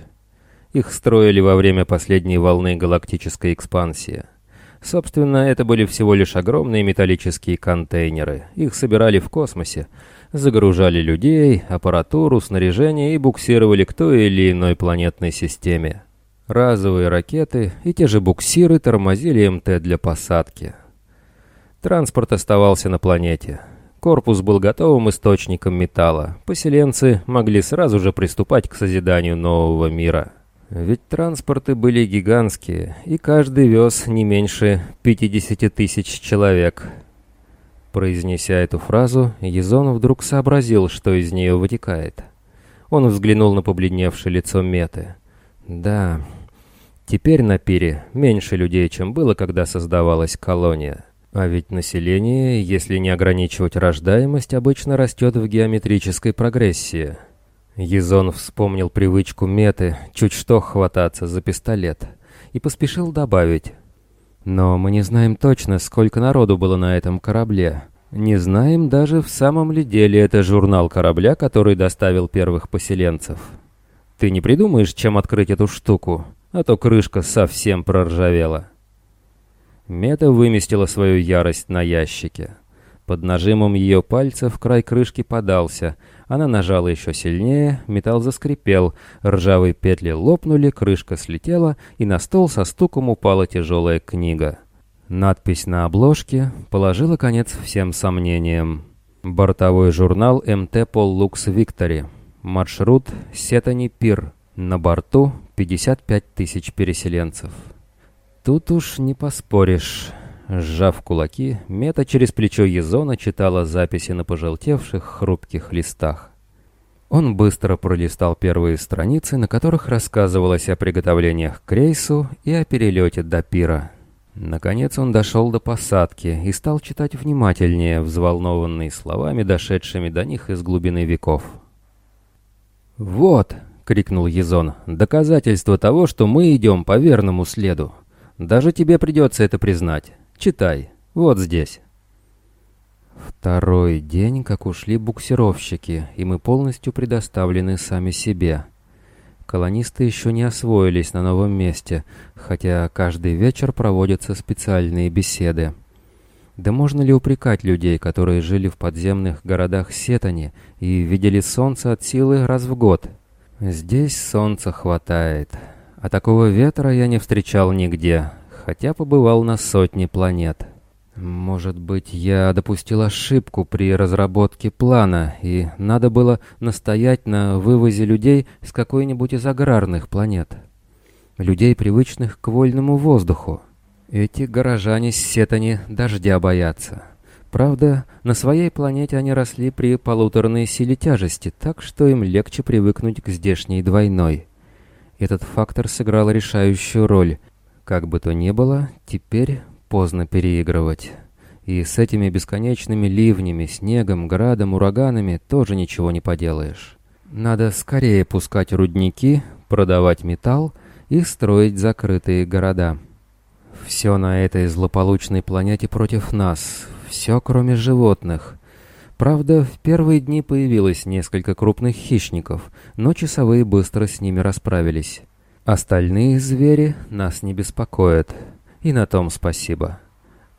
Их строили во время последней волны галактической экспансии». Собственно, это были всего лишь огромные металлические контейнеры. Их собирали в космосе, загружали людей, аппаратуру, снаряжение и буксировали к той или иной планетной системе. Разовые ракеты и те же буксиры тормозили МТ для посадки. Транспорт оставался на планете. Корпус был готовым источником металла. Поселенцы могли сразу же приступать к созиданию нового мира. Ведь транспорты были гигантские, и каждый вез не меньше 50 тысяч человек – Произнеся эту фразу, Езон вдруг сообразил, что из нее вытекает. Он взглянул на побледневшее лицо Меты. «Да, теперь на пире меньше людей, чем было, когда создавалась колония. А ведь население, если не ограничивать рождаемость, обычно растет в геометрической прогрессии». Езон вспомнил привычку Меты чуть что хвататься за пистолет и поспешил добавить но мы не знаем точно, сколько народу было на этом корабле. Не знаем даже, в самом ли деле это журнал корабля, который доставил первых поселенцев. Ты не придумаешь, чем открыть эту штуку, а то крышка совсем проржавела. Мета выместила свою ярость на ящике. Под нажимом ее пальцев край крышки подался. Она нажала еще сильнее, металл заскрипел, ржавые петли лопнули, крышка слетела, и на стол со стуком упала тяжелая книга. Надпись на обложке положила конец всем сомнениям. Бортовой журнал МТ Поллукс Виктори. Маршрут Сетани Пир. На борту 55 тысяч переселенцев. Тут уж не поспоришь. Сжав кулаки, Мета через плечо Езона читала записи на пожелтевших хрупких листах. Он быстро пролистал первые страницы, на которых рассказывалось о приготовлениях к рейсу и о перелете до пира. Наконец он дошел до посадки и стал читать внимательнее, взволнованный словами, дошедшими до них из глубины веков. «Вот!» — крикнул Езон. «Доказательство того, что мы идем по верному следу. Даже тебе придется это признать. Читай. Вот здесь. Второй день, как ушли буксировщики, и мы полностью предоставлены сами себе. Колонисты еще не освоились на новом месте, хотя каждый вечер проводятся специальные беседы. Да можно ли упрекать людей, которые жили в подземных городах Сетани и видели солнце от силы раз в год? Здесь солнца хватает, а такого ветра я не встречал нигде, хотя побывал на сотне планет. Может быть, я допустил ошибку при разработке плана, и надо было настоять на вывозе людей с какой-нибудь из аграрных планет. Людей, привычных к вольному воздуху. Эти горожане с сетани дождя боятся. Правда, на своей планете они росли при полуторной силе тяжести, так что им легче привыкнуть к здешней двойной. Этот фактор сыграл решающую роль. Как бы то ни было, теперь поздно переигрывать. И с этими бесконечными ливнями, снегом, градом, ураганами тоже ничего не поделаешь. Надо скорее пускать рудники, продавать металл и строить закрытые города. Все на этой злополучной планете против нас, все кроме животных. Правда, в первые дни появилось несколько крупных хищников, но часовые быстро с ними расправились. Остальные звери нас не беспокоят, и на том спасибо.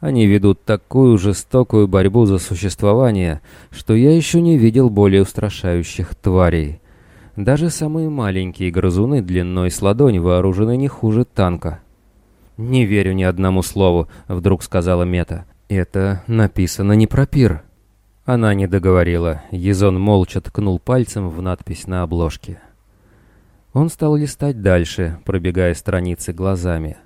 Они ведут такую жестокую борьбу за существование, что я еще не видел более устрашающих тварей. Даже самые маленькие грызуны длиной с ладонь вооружены не хуже танка. «Не верю ни одному слову», — вдруг сказала Мета. «Это написано не про пир». Она не договорила. Езон молча ткнул пальцем в надпись на обложке. Он стал листать дальше, пробегая страницы глазами.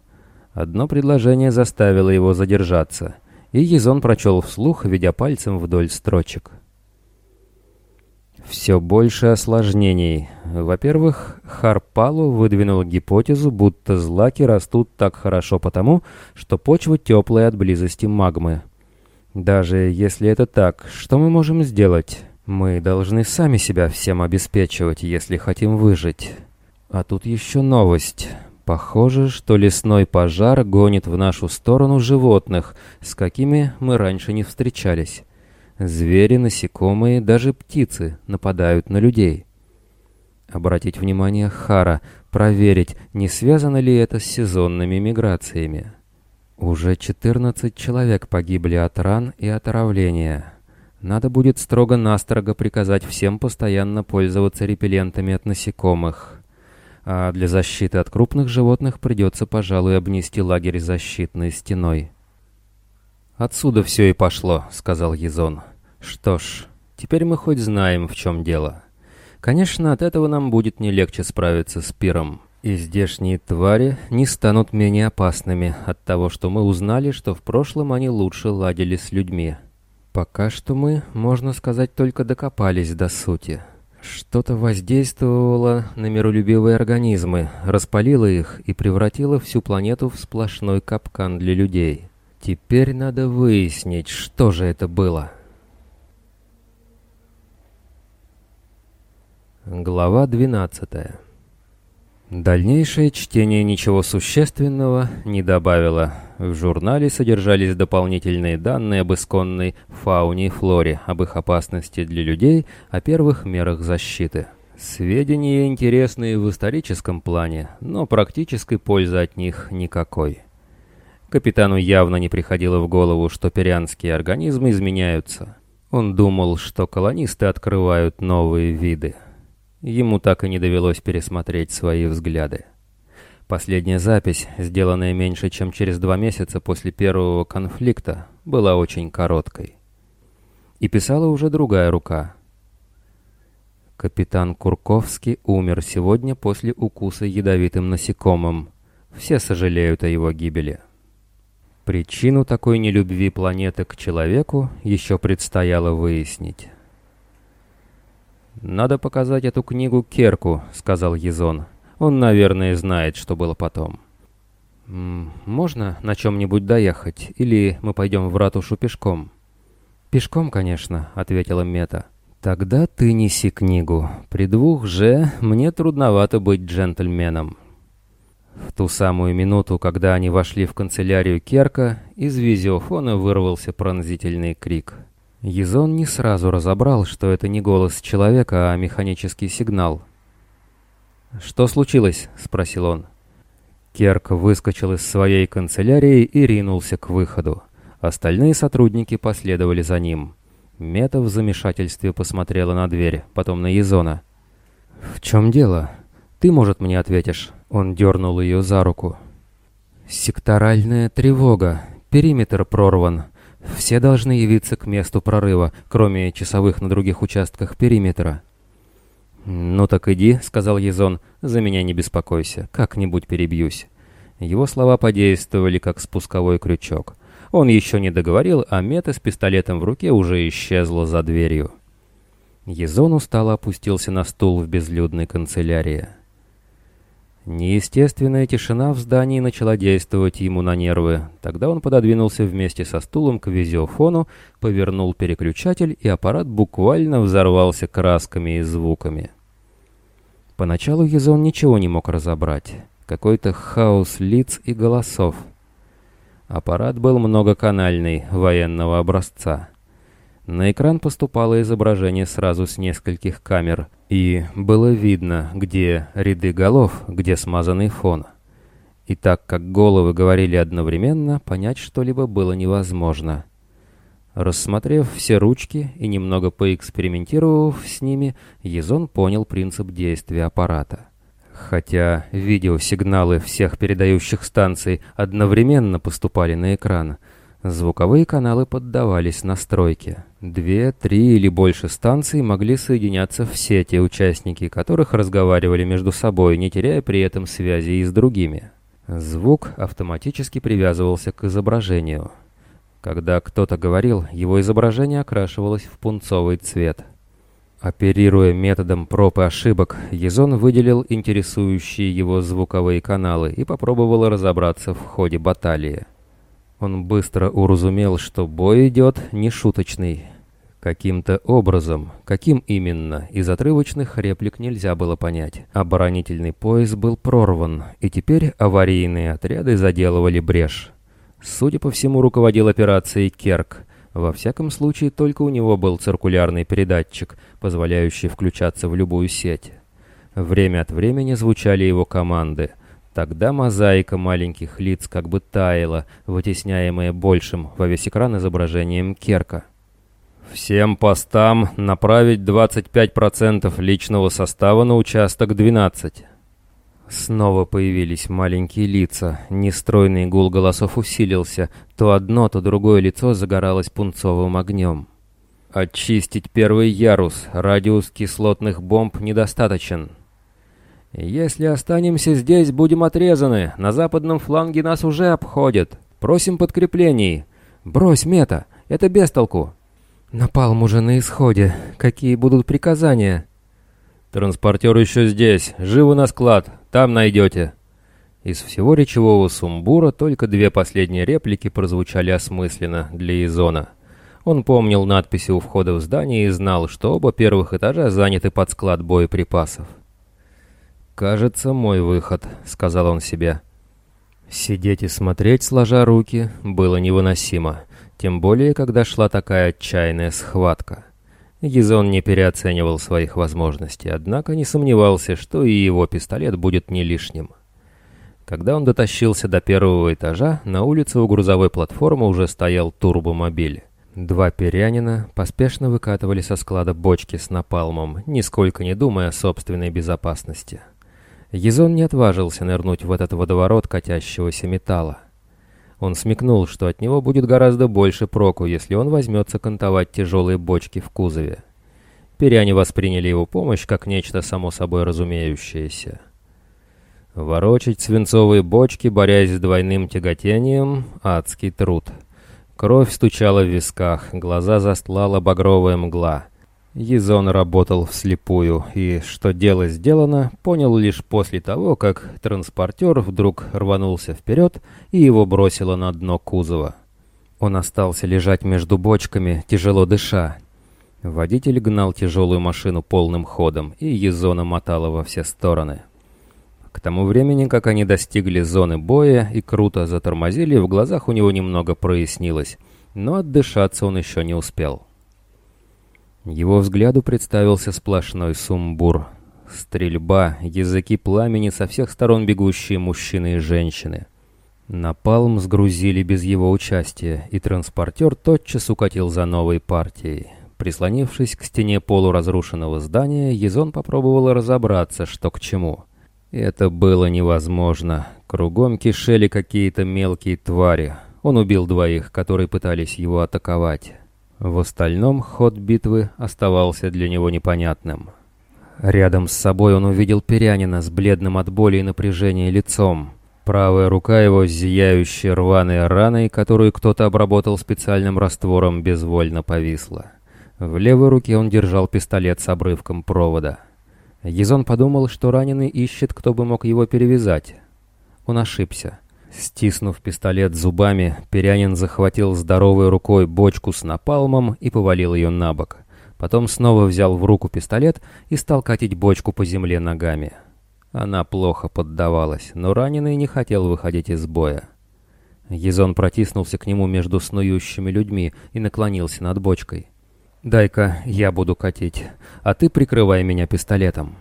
Одно предложение заставило его задержаться, и Езон прочел вслух, ведя пальцем вдоль строчек. Все больше осложнений. Во-первых, Харпалу выдвинул гипотезу, будто злаки растут так хорошо потому, что почва теплая от близости магмы. Даже если это так, что мы можем сделать? Мы должны сами себя всем обеспечивать, если хотим выжить. А тут еще новость. Похоже, что лесной пожар гонит в нашу сторону животных, с какими мы раньше не встречались. Звери, насекомые, даже птицы нападают на людей. Обратить внимание Хара, проверить, не связано ли это с сезонными миграциями. Уже 14 человек погибли от ран и отравления. Надо будет строго-настрого приказать всем постоянно пользоваться репеллентами от насекомых а для защиты от крупных животных придется, пожалуй, обнести лагерь защитной стеной. «Отсюда все и пошло», — сказал Езон. «Что ж, теперь мы хоть знаем, в чем дело. Конечно, от этого нам будет не легче справиться с пиром. И здешние твари не станут менее опасными от того, что мы узнали, что в прошлом они лучше ладили с людьми. Пока что мы, можно сказать, только докопались до сути». Что-то воздействовало на миролюбивые организмы, распалило их и превратило всю планету в сплошной капкан для людей. Теперь надо выяснить, что же это было. Глава 12 Дальнейшее чтение ничего существенного не добавило. В журнале содержались дополнительные данные об исконной фауне и флоре, об их опасности для людей, о первых мерах защиты. Сведения интересные в историческом плане, но практической пользы от них никакой. Капитану явно не приходило в голову, что перианские организмы изменяются. Он думал, что колонисты открывают новые виды. Ему так и не довелось пересмотреть свои взгляды. Последняя запись, сделанная меньше, чем через два месяца после первого конфликта, была очень короткой. И писала уже другая рука. Капитан Курковский умер сегодня после укуса ядовитым насекомым. Все сожалеют о его гибели. Причину такой нелюбви планеты к человеку еще предстояло выяснить. «Надо показать эту книгу Керку», — сказал Езон. «Он, наверное, знает, что было потом». «Можно на чем-нибудь доехать? Или мы пойдем в ратушу пешком?» «Пешком, конечно», — ответила Мета. «Тогда ты неси книгу. При двух же мне трудновато быть джентльменом». В ту самую минуту, когда они вошли в канцелярию Керка, из визиофона вырвался пронзительный крик — Езон не сразу разобрал, что это не голос человека, а механический сигнал. «Что случилось?» — спросил он. Керк выскочил из своей канцелярии и ринулся к выходу. Остальные сотрудники последовали за ним. Мета в замешательстве посмотрела на дверь, потом на Езона. «В чем дело? Ты, может, мне ответишь?» Он дернул ее за руку. «Секторальная тревога. Периметр прорван. Все должны явиться к месту прорыва, кроме часовых на других участках периметра. «Ну так иди», — сказал Езон, — «за меня не беспокойся, как-нибудь перебьюсь». Его слова подействовали как спусковой крючок. Он еще не договорил, а Мета с пистолетом в руке уже исчезла за дверью. Езон устало опустился на стул в безлюдной канцелярии. Неестественная тишина в здании начала действовать ему на нервы. Тогда он пододвинулся вместе со стулом к визиофону, повернул переключатель, и аппарат буквально взорвался красками и звуками. Поначалу Езон ничего не мог разобрать. Какой-то хаос лиц и голосов. Аппарат был многоканальный, военного образца. На экран поступало изображение сразу с нескольких камер, и было видно, где ряды голов, где смазанный фон. И так как головы говорили одновременно, понять что-либо было невозможно. Рассмотрев все ручки и немного поэкспериментировав с ними, Езон понял принцип действия аппарата. Хотя видеосигналы всех передающих станций одновременно поступали на экран — Звуковые каналы поддавались настройке. Две, три или больше станций могли соединяться в сети, участники которых разговаривали между собой, не теряя при этом связи и с другими. Звук автоматически привязывался к изображению. Когда кто-то говорил, его изображение окрашивалось в пунцовый цвет. Оперируя методом проб и ошибок, Езон выделил интересующие его звуковые каналы и попробовал разобраться в ходе баталии. Он быстро уразумел, что бой идет не шуточный. Каким-то образом, каким именно, из отрывочных реплик нельзя было понять. Оборонительный пояс был прорван, и теперь аварийные отряды заделывали брешь. Судя по всему, руководил операцией Керк. Во всяком случае, только у него был циркулярный передатчик, позволяющий включаться в любую сеть. Время от времени звучали его команды — Тогда мозаика маленьких лиц как бы таяла, вытесняемая большим во весь экран изображением Керка. «Всем постам направить 25% личного состава на участок 12». Снова появились маленькие лица, нестройный гул голосов усилился, то одно, то другое лицо загоралось пунцовым огнем. «Очистить первый ярус, радиус кислотных бомб недостаточен». «Если останемся здесь, будем отрезаны. На западном фланге нас уже обходят. Просим подкреплений. Брось, Мета, это без толку». «Напалм уже на исходе. Какие будут приказания?» «Транспортер еще здесь. Живо на склад. Там найдете». Из всего речевого сумбура только две последние реплики прозвучали осмысленно для Изона. Он помнил надписи у входа в здание и знал, что оба первых этажа заняты под склад боеприпасов. «Кажется, мой выход», — сказал он себе. Сидеть и смотреть, сложа руки, было невыносимо, тем более, когда шла такая отчаянная схватка. Гизон не переоценивал своих возможностей, однако не сомневался, что и его пистолет будет не лишним. Когда он дотащился до первого этажа, на улице у грузовой платформы уже стоял турбомобиль. Два перянина поспешно выкатывали со склада бочки с напалмом, нисколько не думая о собственной безопасности. Езон не отважился нырнуть в этот водоворот катящегося металла. Он смекнул, что от него будет гораздо больше проку, если он возьмется кантовать тяжелые бочки в кузове. Перяне восприняли его помощь как нечто само собой разумеющееся. Ворочать свинцовые бочки, борясь с двойным тяготением — адский труд. Кровь стучала в висках, глаза застлала багровая мгла. Езон работал вслепую, и что дело сделано, понял лишь после того, как транспортер вдруг рванулся вперед и его бросило на дно кузова. Он остался лежать между бочками, тяжело дыша. Водитель гнал тяжелую машину полным ходом, и Езона мотала во все стороны. К тому времени, как они достигли зоны боя и круто затормозили, в глазах у него немного прояснилось, но отдышаться он еще не успел. Его взгляду представился сплошной сумбур. Стрельба, языки пламени со всех сторон бегущие мужчины и женщины. Напалм сгрузили без его участия, и транспортер тотчас укатил за новой партией. Прислонившись к стене полуразрушенного здания, Езон попробовал разобраться, что к чему. Это было невозможно. Кругом кишели какие-то мелкие твари. Он убил двоих, которые пытались его атаковать. В остальном ход битвы оставался для него непонятным. Рядом с собой он увидел Перянина с бледным от боли и напряжения лицом. Правая рука его, зияющая рваной раной, которую кто-то обработал специальным раствором, безвольно повисла. В левой руке он держал пистолет с обрывком провода. Езон подумал, что раненый ищет, кто бы мог его перевязать. Он ошибся. Стиснув пистолет зубами, Перянин захватил здоровой рукой бочку с напалмом и повалил ее на бок. Потом снова взял в руку пистолет и стал катить бочку по земле ногами. Она плохо поддавалась, но раненый не хотел выходить из боя. Езон протиснулся к нему между снующими людьми и наклонился над бочкой. «Дай-ка я буду катить, а ты прикрывай меня пистолетом».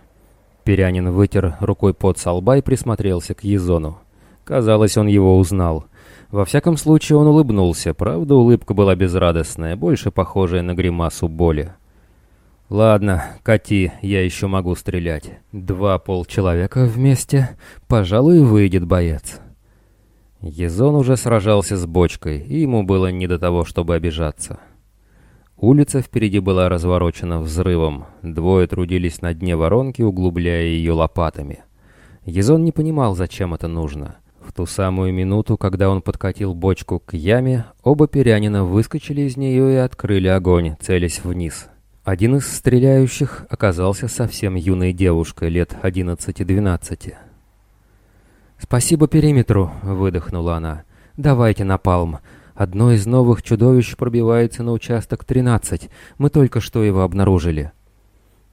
Перянин вытер рукой под со лба и присмотрелся к Езону. Казалось, он его узнал. Во всяком случае, он улыбнулся. Правда, улыбка была безрадостная, больше похожая на гримасу боли. «Ладно, кати, я еще могу стрелять. Два полчеловека вместе. Пожалуй, выйдет боец». Езон уже сражался с бочкой, и ему было не до того, чтобы обижаться. Улица впереди была разворочена взрывом. Двое трудились на дне воронки, углубляя ее лопатами. Езон не понимал, зачем это нужно. Ту самую минуту, когда он подкатил бочку к яме, оба перянина выскочили из нее и открыли огонь, целясь вниз. Один из стреляющих оказался совсем юной девушкой лет 11-12. «Спасибо периметру», — выдохнула она. «Давайте напалм. Одно из новых чудовищ пробивается на участок 13. Мы только что его обнаружили».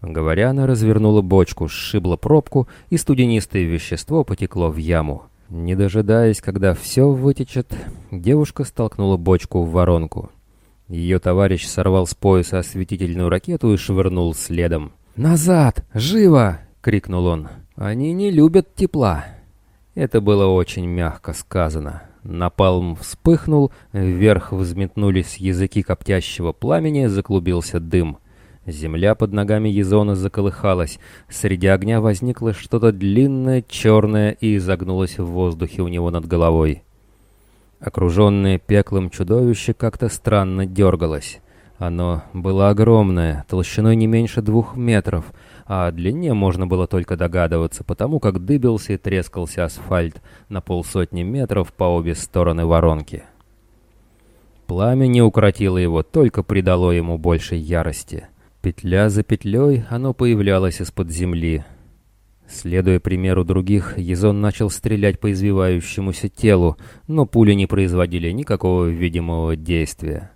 Говоря, она развернула бочку, сшибла пробку, и студенистое вещество потекло в яму. Не дожидаясь, когда все вытечет, девушка столкнула бочку в воронку. Ее товарищ сорвал с пояса осветительную ракету и швырнул следом. «Назад! Живо!» — крикнул он. «Они не любят тепла!» Это было очень мягко сказано. Напалм вспыхнул, вверх взметнулись языки коптящего пламени, заклубился дым. Земля под ногами Езона заколыхалась. Среди огня возникло что-то длинное, черное и изогнулось в воздухе у него над головой. Окруженное пеклом чудовище как-то странно дергалось. Оно было огромное, толщиной не меньше двух метров, а о длине можно было только догадываться, потому как дыбился и трескался асфальт на полсотни метров по обе стороны воронки. Пламя не укротило его, только придало ему больше ярости. Петля за петлей оно появлялось из-под земли. Следуя примеру других, Езон начал стрелять по извивающемуся телу, но пули не производили никакого видимого действия.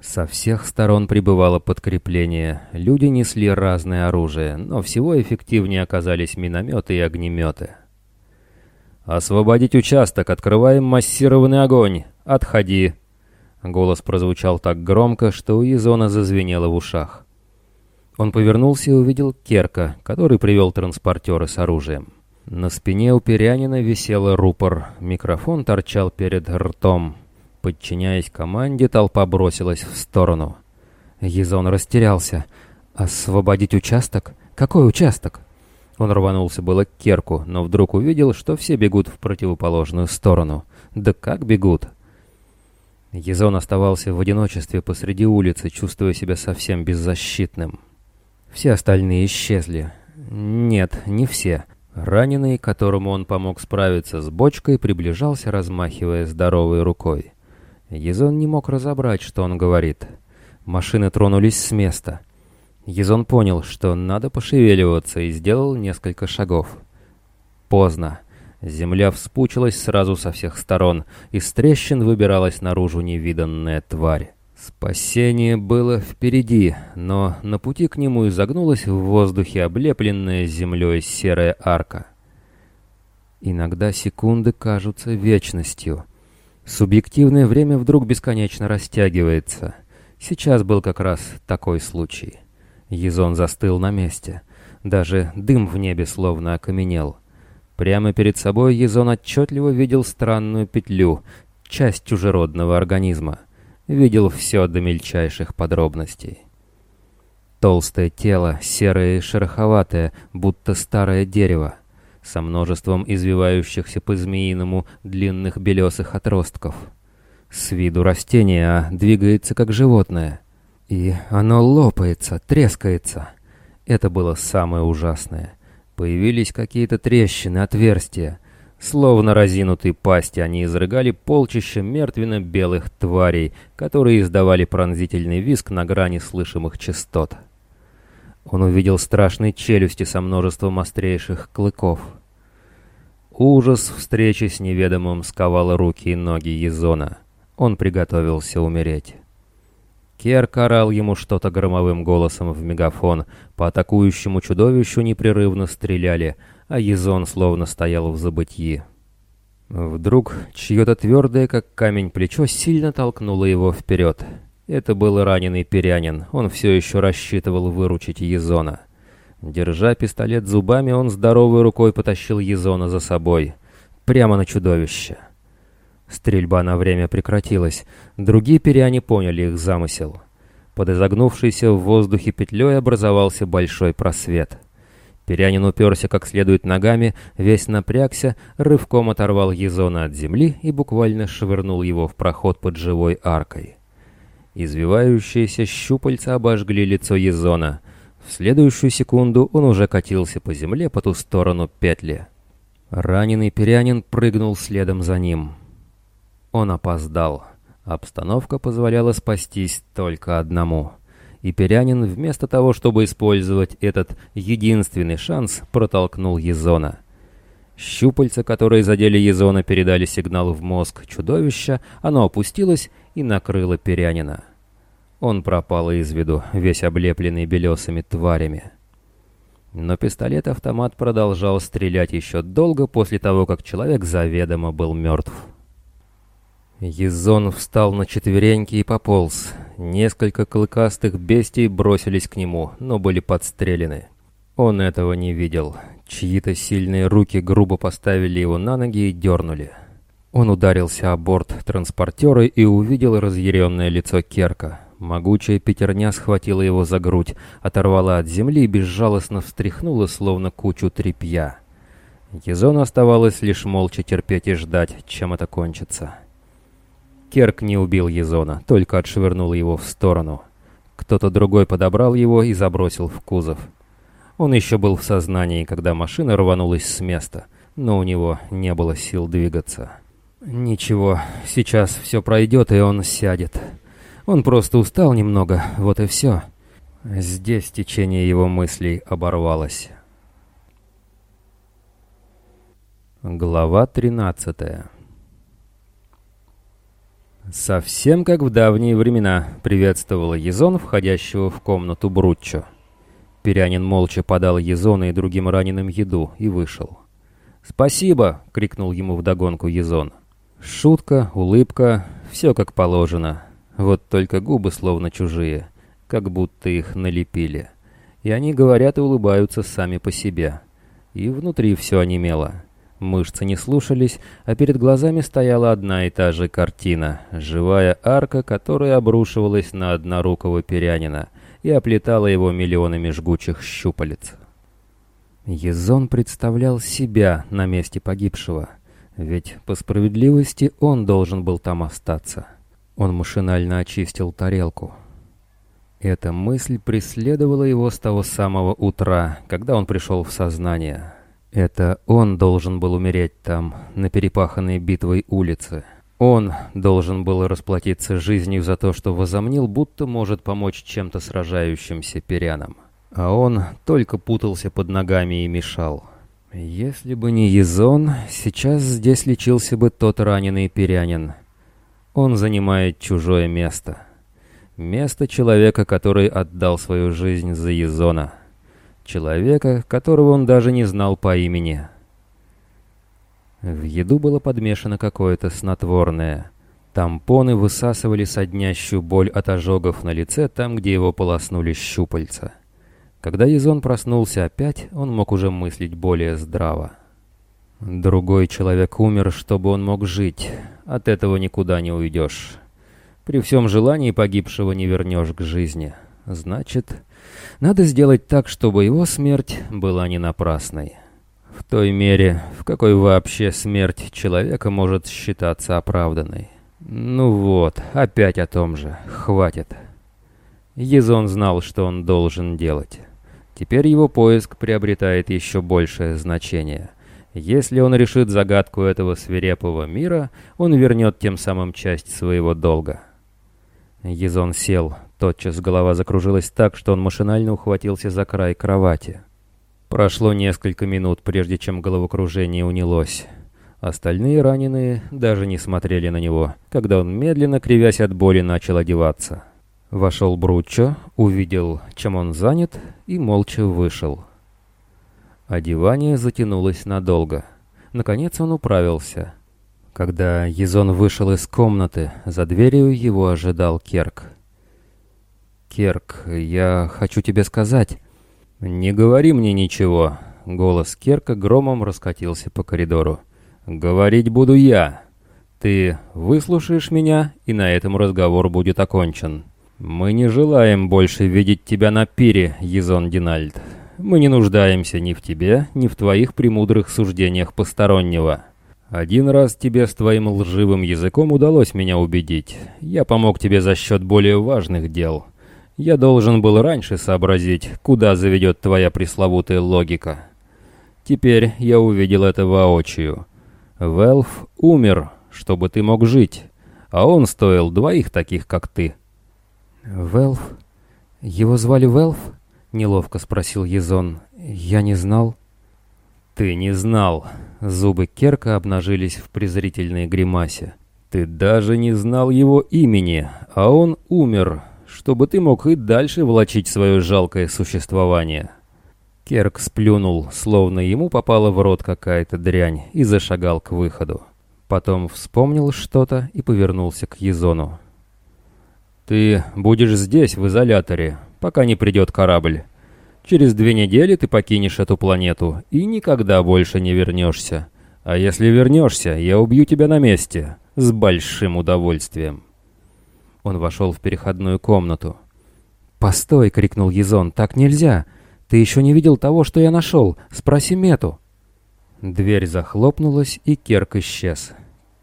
Со всех сторон прибывало подкрепление. Люди несли разное оружие, но всего эффективнее оказались минометы и огнеметы. «Освободить участок! Открываем массированный огонь! Отходи!» Голос прозвучал так громко, что у Езона зазвенело в ушах. Он повернулся и увидел Керка, который привел транспортеры с оружием. На спине у Перянина висел рупор, микрофон торчал перед ртом. Подчиняясь команде, толпа бросилась в сторону. Езон растерялся. «Освободить участок? Какой участок?» Он рванулся было к Керку, но вдруг увидел, что все бегут в противоположную сторону. Да как бегут? Езон оставался в одиночестве посреди улицы, чувствуя себя совсем беззащитным. Все остальные исчезли. Нет, не все. Раненый, которому он помог справиться с бочкой, приближался, размахивая здоровой рукой. Езон не мог разобрать, что он говорит. Машины тронулись с места. Езон понял, что надо пошевеливаться, и сделал несколько шагов. Поздно. Земля вспучилась сразу со всех сторон, из трещин выбиралась наружу невиданная тварь. Спасение было впереди, но на пути к нему изогнулась в воздухе облепленная землей серая арка. Иногда секунды кажутся вечностью. Субъективное время вдруг бесконечно растягивается. Сейчас был как раз такой случай. Езон застыл на месте. Даже дым в небе словно окаменел. Прямо перед собой Езон отчетливо видел странную петлю, часть чужеродного организма — видел все до мельчайших подробностей. Толстое тело, серое и шероховатое, будто старое дерево, со множеством извивающихся по-змеиному длинных белесых отростков. С виду растение, а двигается как животное. И оно лопается, трескается. Это было самое ужасное. Появились какие-то трещины, отверстия. Словно разинутые пасти они изрыгали полчища мертвенно-белых тварей, которые издавали пронзительный визг на грани слышимых частот. Он увидел страшные челюсти со множеством острейших клыков. Ужас встречи с неведомым сковал руки и ноги Езона. Он приготовился умереть. Керк орал ему что-то громовым голосом в мегафон. По атакующему чудовищу непрерывно стреляли, а Езон словно стоял в забытьи. Вдруг чье-то твердое, как камень, плечо сильно толкнуло его вперед. Это был раненый перянин, он все еще рассчитывал выручить Езона. Держа пистолет зубами, он здоровой рукой потащил Езона за собой, прямо на чудовище. Стрельба на время прекратилась, другие перяне поняли их замысел. Под изогнувшейся в воздухе петлей образовался большой просвет. Перянин уперся как следует ногами, весь напрягся, рывком оторвал Езона от земли и буквально швырнул его в проход под живой аркой. Извивающиеся щупальца обожгли лицо Езона. В следующую секунду он уже катился по земле по ту сторону петли. Раненый перянин прыгнул следом за ним. Он опоздал. Обстановка позволяла спастись только одному. И Перянин, вместо того, чтобы использовать этот единственный шанс, протолкнул Езона. Щупальца, которые задели Езона, передали сигнал в мозг чудовища, оно опустилось и накрыло Перянина. Он пропал из виду, весь облепленный белесыми тварями. Но пистолет-автомат продолжал стрелять еще долго после того, как человек заведомо был мертв. Езон встал на четвереньки и пополз. Несколько клыкастых бестий бросились к нему, но были подстрелены. Он этого не видел. Чьи-то сильные руки грубо поставили его на ноги и дернули. Он ударился о борт транспортера и увидел разъяренное лицо Керка. Могучая пятерня схватила его за грудь, оторвала от земли и безжалостно встряхнула, словно кучу тряпья. Езону оставалось лишь молча терпеть и ждать, чем это кончится. Керк не убил Езона, только отшвырнул его в сторону. Кто-то другой подобрал его и забросил в кузов. Он еще был в сознании, когда машина рванулась с места, но у него не было сил двигаться. Ничего, сейчас все пройдет, и он сядет. Он просто устал немного, вот и все. Здесь течение его мыслей оборвалось. Глава тринадцатая «Совсем как в давние времена», — приветствовала Езон, входящего в комнату Брутчо. Перянин молча подал Езону и другим раненым еду и вышел. «Спасибо!» — крикнул ему вдогонку Езон. Шутка, улыбка, все как положено. Вот только губы словно чужие, как будто их налепили. И они говорят и улыбаются сами по себе. И внутри все онемело. Мышцы не слушались, а перед глазами стояла одна и та же картина. Живая арка, которая обрушивалась на однорукого перянина и оплетала его миллионами жгучих щупалец. Езон представлял себя на месте погибшего, ведь по справедливости он должен был там остаться. Он машинально очистил тарелку. Эта мысль преследовала его с того самого утра, когда он пришел в сознание. Это он должен был умереть там, на перепаханной битвой улице. Он должен был расплатиться жизнью за то, что возомнил, будто может помочь чем-то сражающимся перянам. А он только путался под ногами и мешал. Если бы не Езон, сейчас здесь лечился бы тот раненый перянин. Он занимает чужое место. Место человека, который отдал свою жизнь за Езона. Человека, которого он даже не знал по имени. В еду было подмешано какое-то снотворное. Тампоны высасывали соднящую боль от ожогов на лице там, где его полоснули щупальца. Когда Езон проснулся опять, он мог уже мыслить более здраво. Другой человек умер, чтобы он мог жить. От этого никуда не уйдешь. При всем желании погибшего не вернешь к жизни. Значит, надо сделать так, чтобы его смерть была не напрасной. В той мере, в какой вообще смерть человека может считаться оправданной. Ну вот, опять о том же. Хватит. Езон знал, что он должен делать. Теперь его поиск приобретает еще большее значение. Если он решит загадку этого свирепого мира, он вернет тем самым часть своего долга. Езон сел, Тотчас голова закружилась так, что он машинально ухватился за край кровати. Прошло несколько минут, прежде чем головокружение унялось. Остальные раненые даже не смотрели на него, когда он, медленно кривясь от боли, начал одеваться. Вошел Бруччо, увидел, чем он занят, и молча вышел. Одевание затянулось надолго. Наконец он управился. Когда Езон вышел из комнаты, за дверью его ожидал Керк. «Керк, я хочу тебе сказать...» «Не говори мне ничего!» Голос Керка громом раскатился по коридору. «Говорить буду я. Ты выслушаешь меня, и на этом разговор будет окончен. Мы не желаем больше видеть тебя на пире, Езон Динальд. Мы не нуждаемся ни в тебе, ни в твоих премудрых суждениях постороннего. Один раз тебе с твоим лживым языком удалось меня убедить. Я помог тебе за счет более важных дел. Я должен был раньше сообразить, куда заведет твоя пресловутая логика. Теперь я увидел это воочию. Велф умер, чтобы ты мог жить, а он стоил двоих таких, как ты. Велф? Его звали Велф? — неловко спросил Езон. «Я не знал». «Ты не знал». Зубы Керка обнажились в презрительной гримасе. «Ты даже не знал его имени, а он умер, чтобы ты мог и дальше влачить свое жалкое существование». Керк сплюнул, словно ему попала в рот какая-то дрянь, и зашагал к выходу. Потом вспомнил что-то и повернулся к Езону. «Ты будешь здесь, в изоляторе, пока не придет корабль. Через две недели ты покинешь эту планету и никогда больше не вернешься. А если вернешься, я убью тебя на месте. С большим удовольствием». Он вошел в переходную комнату. «Постой!» — крикнул Езон. «Так нельзя! Ты еще не видел того, что я нашел! Спроси Мету!» Дверь захлопнулась, и Керк исчез.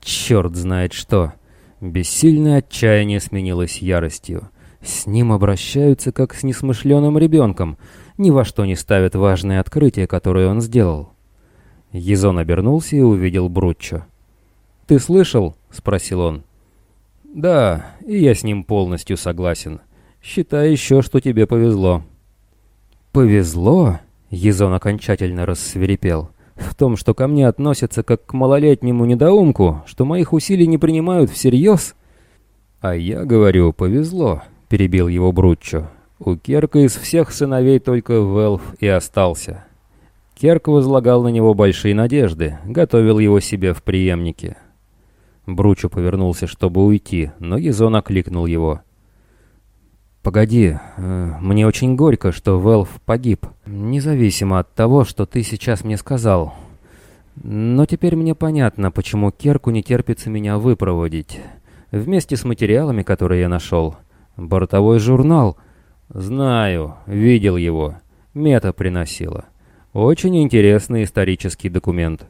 Черт знает что! Бессильное отчаяние сменилось яростью. С ним обращаются как с несмышленым ребенком, ни во что не ставят важные открытия, которые он сделал. Езон обернулся и увидел Брутчо. «Ты слышал?» — спросил он. «Да, и я с ним полностью согласен. Считай еще, что тебе повезло». «Повезло?» — Езон окончательно рассверепел. «В том, что ко мне относятся как к малолетнему недоумку, что моих усилий не принимают всерьез?» «А я говорю, повезло», — перебил его Брутчо. «У Керка из всех сыновей только Велф и остался». Керк возлагал на него большие надежды, готовил его себе в преемнике. Бручо повернулся, чтобы уйти, но Езон окликнул его. «Погоди, э, мне очень горько, что Велф погиб, независимо от того, что ты сейчас мне сказал. Но теперь мне понятно, почему Керку не терпится меня выпроводить. Вместе с материалами, которые я нашел». Бортовой журнал. Знаю, видел его. Мета приносила. Очень интересный исторический документ.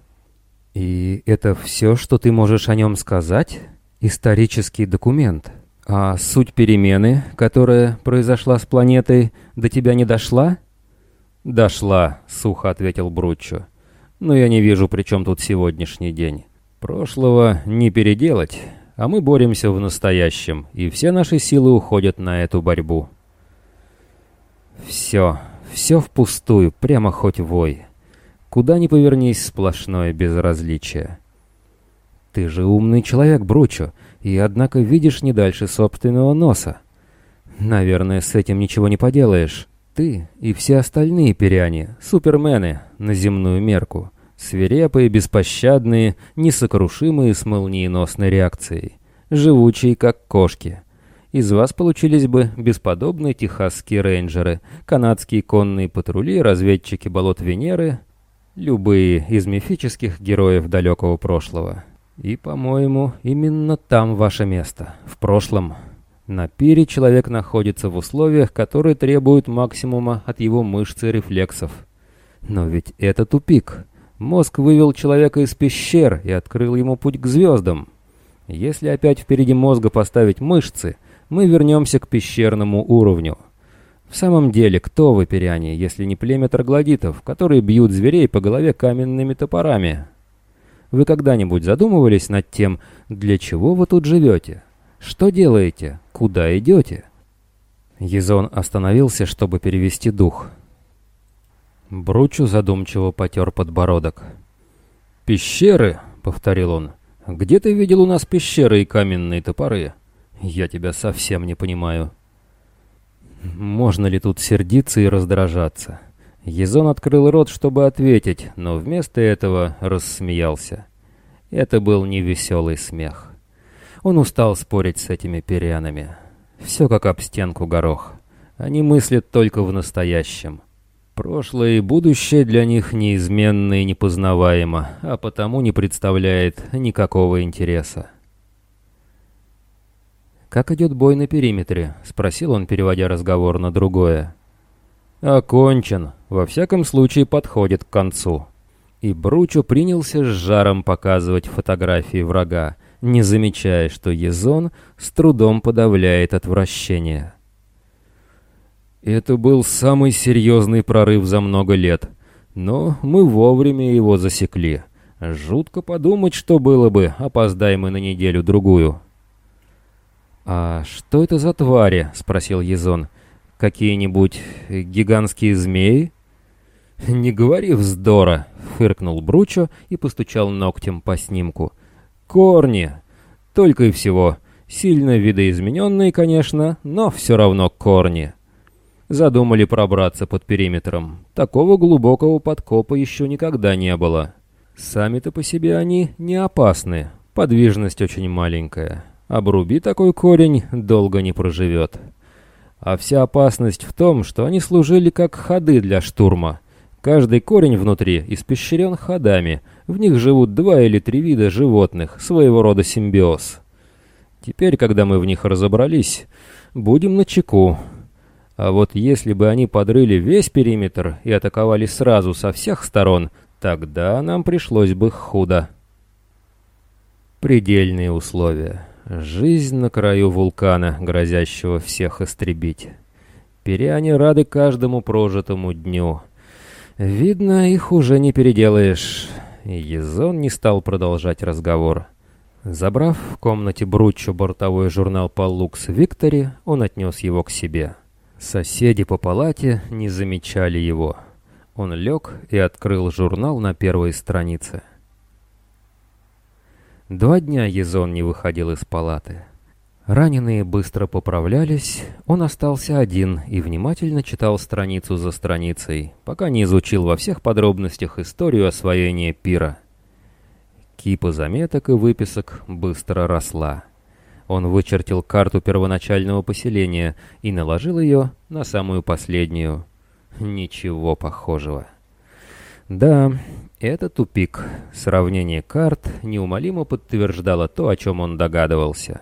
И это все, что ты можешь о нем сказать? Исторический документ. А суть перемены, которая произошла с планетой, до тебя не дошла? Дошла, сухо ответил Бруччо. Но я не вижу, при чем тут сегодняшний день. Прошлого не переделать а мы боремся в настоящем, и все наши силы уходят на эту борьбу. Все, все впустую, прямо хоть вой. Куда ни повернись, сплошное безразличие. Ты же умный человек, Бручо, и однако видишь не дальше собственного носа. Наверное, с этим ничего не поделаешь. Ты и все остальные перяне, супермены на земную мерку — Свирепые, беспощадные, несокрушимые с молниеносной реакцией. Живучие, как кошки. Из вас получились бы бесподобные техасские рейнджеры, канадские конные патрули, разведчики болот Венеры, любые из мифических героев далекого прошлого. И, по-моему, именно там ваше место, в прошлом. На пире человек находится в условиях, которые требуют максимума от его мышц и рефлексов. Но ведь это тупик. Мозг вывел человека из пещер и открыл ему путь к звездам. Если опять впереди мозга поставить мышцы, мы вернемся к пещерному уровню. В самом деле, кто вы, перяне, если не племя троглодитов, которые бьют зверей по голове каменными топорами? Вы когда-нибудь задумывались над тем, для чего вы тут живете? Что делаете? Куда идете? Езон остановился, чтобы перевести дух. Бручу задумчиво потер подбородок. «Пещеры», — повторил он. «Где ты видел у нас пещеры и каменные топоры? Я тебя совсем не понимаю». Можно ли тут сердиться и раздражаться? Езон открыл рот, чтобы ответить, но вместо этого рассмеялся. Это был невеселый смех. Он устал спорить с этими перианами. Все как об стенку горох. Они мыслят только в настоящем. Прошлое и будущее для них неизменно и непознаваемо, а потому не представляет никакого интереса. «Как идет бой на периметре?» — спросил он, переводя разговор на другое. «Окончен. Во всяком случае, подходит к концу». И Бручо принялся с жаром показывать фотографии врага, не замечая, что Езон с трудом подавляет отвращение. Это был самый серьезный прорыв за много лет, но мы вовремя его засекли. Жутко подумать, что было бы, опоздаем мы на неделю-другую. «А что это за твари?» — спросил Езон. «Какие-нибудь гигантские змеи?» «Не говори вздора!» — фыркнул Бручо и постучал ногтем по снимку. «Корни! Только и всего. Сильно видоизмененные, конечно, но все равно корни». Задумали пробраться под периметром. Такого глубокого подкопа еще никогда не было. Сами-то по себе они не опасны. Подвижность очень маленькая. Обруби такой корень, долго не проживет. А вся опасность в том, что они служили как ходы для штурма. Каждый корень внутри испещрен ходами. В них живут два или три вида животных, своего рода симбиоз. Теперь, когда мы в них разобрались, будем на чеку. А вот если бы они подрыли весь периметр и атаковали сразу со всех сторон, тогда нам пришлось бы худо. Предельные условия. Жизнь на краю вулкана, грозящего всех истребить. Периане рады каждому прожитому дню. Видно, их уже не переделаешь. Езон не стал продолжать разговор. Забрав в комнате Бруччо бортовой журнал по Лукс Виктори, он отнес его к себе. Соседи по палате не замечали его. Он лег и открыл журнал на первой странице. Два дня Езон не выходил из палаты. Раненые быстро поправлялись, он остался один и внимательно читал страницу за страницей, пока не изучил во всех подробностях историю освоения пира. Кипа заметок и выписок быстро росла. Он вычертил карту первоначального поселения и наложил ее на самую последнюю. Ничего похожего. Да, это тупик. Сравнение карт неумолимо подтверждало то, о чем он догадывался.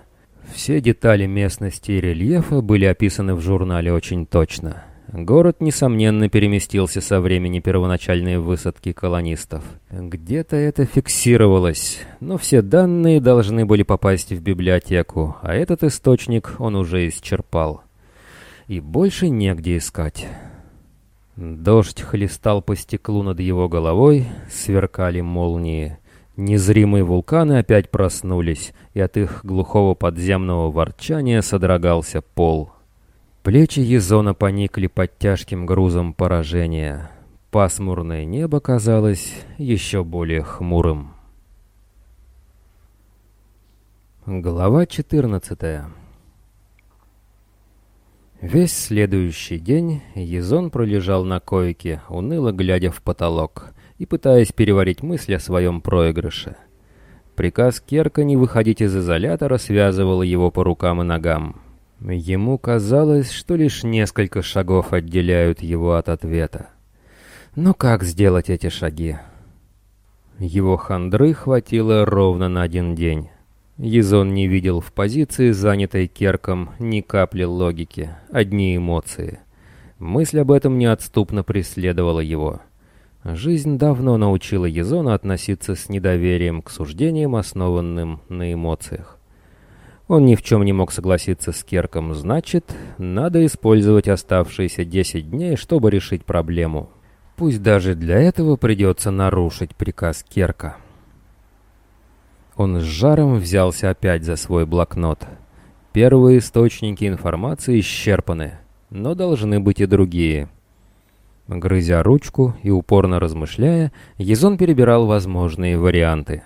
Все детали местности и рельефа были описаны в журнале очень точно. Город, несомненно, переместился со времени первоначальной высадки колонистов. Где-то это фиксировалось, но все данные должны были попасть в библиотеку, а этот источник он уже исчерпал. И больше негде искать. Дождь хлестал по стеклу над его головой, сверкали молнии. Незримые вулканы опять проснулись, и от их глухого подземного ворчания содрогался пол. Плечи Езона поникли под тяжким грузом поражения. Пасмурное небо казалось еще более хмурым. Глава 14 Весь следующий день Езон пролежал на койке, уныло глядя в потолок и пытаясь переварить мысль о своем проигрыше. Приказ Керка не выходить из изолятора связывал его по рукам и ногам. Ему казалось, что лишь несколько шагов отделяют его от ответа. Но как сделать эти шаги? Его хандры хватило ровно на один день. Езон не видел в позиции, занятой Керком, ни капли логики, одни эмоции. Мысль об этом неотступно преследовала его. Жизнь давно научила Езона относиться с недоверием к суждениям, основанным на эмоциях. Он ни в чем не мог согласиться с Керком, значит, надо использовать оставшиеся 10 дней, чтобы решить проблему. Пусть даже для этого придется нарушить приказ Керка. Он с жаром взялся опять за свой блокнот. Первые источники информации исчерпаны. но должны быть и другие. Грызя ручку и упорно размышляя, Езон перебирал возможные варианты.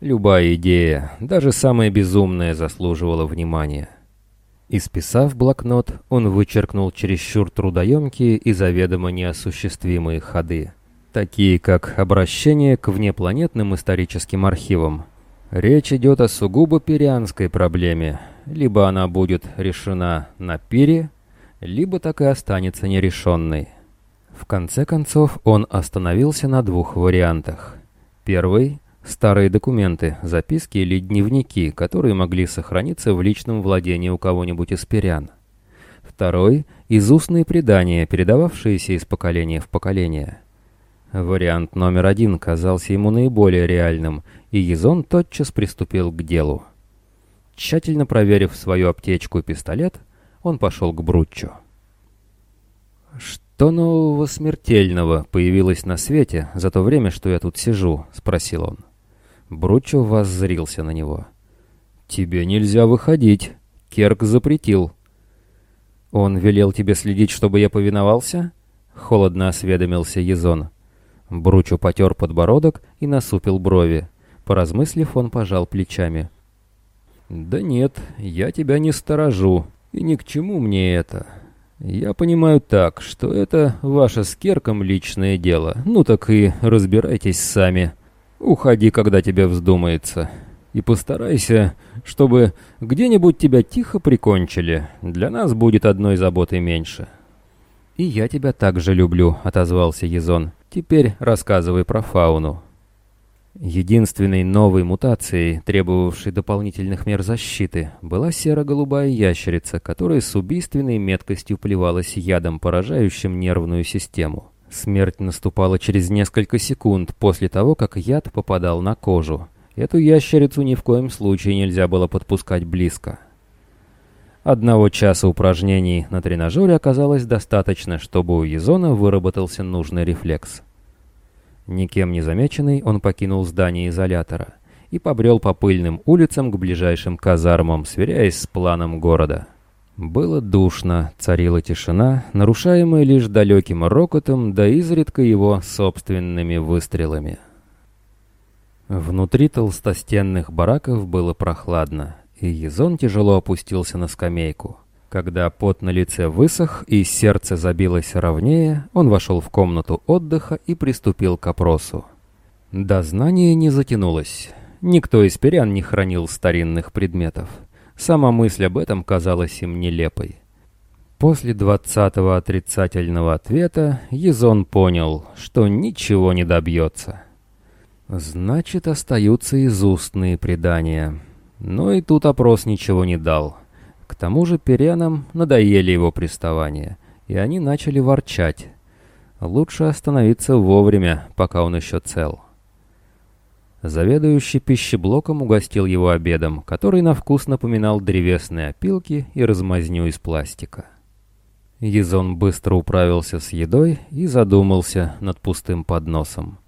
Любая идея, даже самая безумная, заслуживала внимания. Исписав блокнот, он вычеркнул чересчур трудоемкие и заведомо неосуществимые ходы, такие как обращение к внепланетным историческим архивам. Речь идет о сугубо перианской проблеме, либо она будет решена на пире, либо так и останется нерешенной. В конце концов, он остановился на двух вариантах. Первый — старые документы, записки или дневники, которые могли сохраниться в личном владении у кого-нибудь из перян. Второй — изустные предания, передававшиеся из поколения в поколение. Вариант номер один казался ему наиболее реальным, и Езон тотчас приступил к делу. Тщательно проверив свою аптечку и пистолет, он пошел к Брутчу. «Что нового смертельного появилось на свете за то время, что я тут сижу?» — спросил он. Бручо воззрился на него. «Тебе нельзя выходить. Керк запретил». «Он велел тебе следить, чтобы я повиновался?» — холодно осведомился Езон. Бручо потер подбородок и насупил брови. Поразмыслив, он пожал плечами. «Да нет, я тебя не сторожу, и ни к чему мне это. «Я понимаю так, что это ваше с Керком личное дело. Ну так и разбирайтесь сами. Уходи, когда тебе вздумается. И постарайся, чтобы где-нибудь тебя тихо прикончили. Для нас будет одной заботы меньше». «И я тебя также люблю», — отозвался Езон. «Теперь рассказывай про фауну». Единственной новой мутацией, требовавшей дополнительных мер защиты, была серо-голубая ящерица, которая с убийственной меткостью плевалась ядом, поражающим нервную систему. Смерть наступала через несколько секунд после того, как яд попадал на кожу. Эту ящерицу ни в коем случае нельзя было подпускать близко. Одного часа упражнений на тренажере оказалось достаточно, чтобы у Езона выработался нужный рефлекс. Никем не замеченный, он покинул здание изолятора и побрел по пыльным улицам к ближайшим казармам, сверяясь с планом города. Было душно, царила тишина, нарушаемая лишь далеким рокотом, да изредка его собственными выстрелами. Внутри толстостенных бараков было прохладно, и Езон тяжело опустился на скамейку. Когда пот на лице высох и сердце забилось ровнее, он вошел в комнату отдыха и приступил к опросу. Дознание не затянулось. Никто из перян не хранил старинных предметов. Сама мысль об этом казалась им нелепой. После двадцатого отрицательного ответа Езон понял, что ничего не добьется. Значит, остаются из устные предания. Но и тут опрос ничего не дал. К тому же перянам надоели его приставания, и они начали ворчать. Лучше остановиться вовремя, пока он еще цел. Заведующий пищеблоком угостил его обедом, который на вкус напоминал древесные опилки и размазню из пластика. Езон быстро управился с едой и задумался над пустым подносом.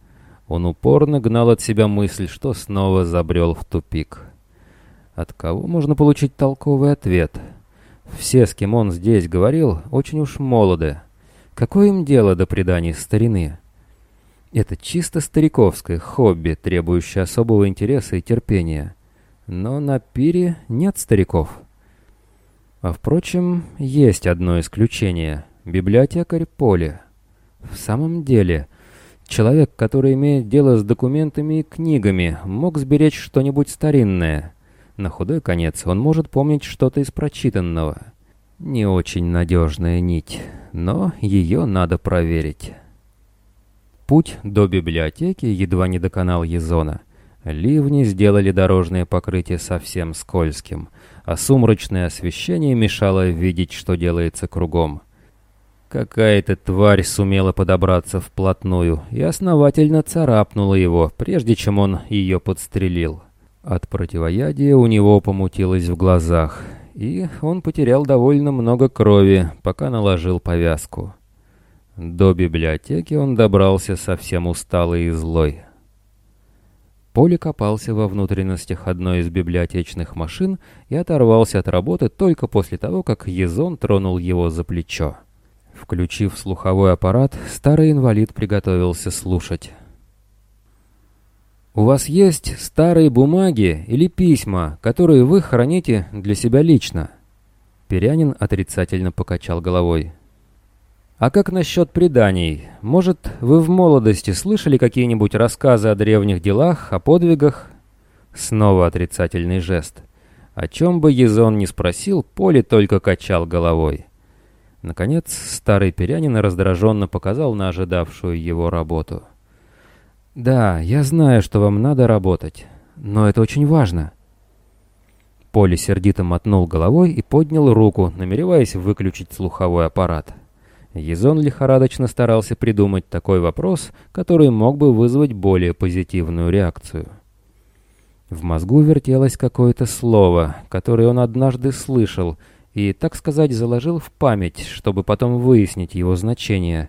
Он упорно гнал от себя мысль, что снова забрел в тупик. От кого можно получить толковый ответ? Все, с кем он здесь говорил, очень уж молоды. Какое им дело до преданий старины? Это чисто стариковское хобби, требующее особого интереса и терпения. Но на пире нет стариков. А впрочем, есть одно исключение. Библиотекарь Поли. В самом деле, человек, который имеет дело с документами и книгами, мог сберечь что-нибудь старинное — на худой конец он может помнить что-то из прочитанного. Не очень надежная нить, но ее надо проверить. Путь до библиотеки едва не доконал Езона. Ливни сделали дорожное покрытие совсем скользким, а сумрачное освещение мешало видеть, что делается кругом. Какая-то тварь сумела подобраться вплотную и основательно царапнула его, прежде чем он ее подстрелил. От противоядия у него помутилось в глазах, и он потерял довольно много крови, пока наложил повязку. До библиотеки он добрался совсем усталый и злой. Поли копался во внутренностях одной из библиотечных машин и оторвался от работы только после того, как Езон тронул его за плечо. Включив слуховой аппарат, старый инвалид приготовился слушать. «У вас есть старые бумаги или письма, которые вы храните для себя лично?» Перянин отрицательно покачал головой. «А как насчет преданий? Может, вы в молодости слышали какие-нибудь рассказы о древних делах, о подвигах?» Снова отрицательный жест. О чем бы Езон не спросил, Поле только качал головой. Наконец, старый Перянин раздраженно показал на ожидавшую его работу. «Да, я знаю, что вам надо работать, но это очень важно». Поле сердито мотнул головой и поднял руку, намереваясь выключить слуховой аппарат. Езон лихорадочно старался придумать такой вопрос, который мог бы вызвать более позитивную реакцию. В мозгу вертелось какое-то слово, которое он однажды слышал, и, так сказать, заложил в память, чтобы потом выяснить его значение.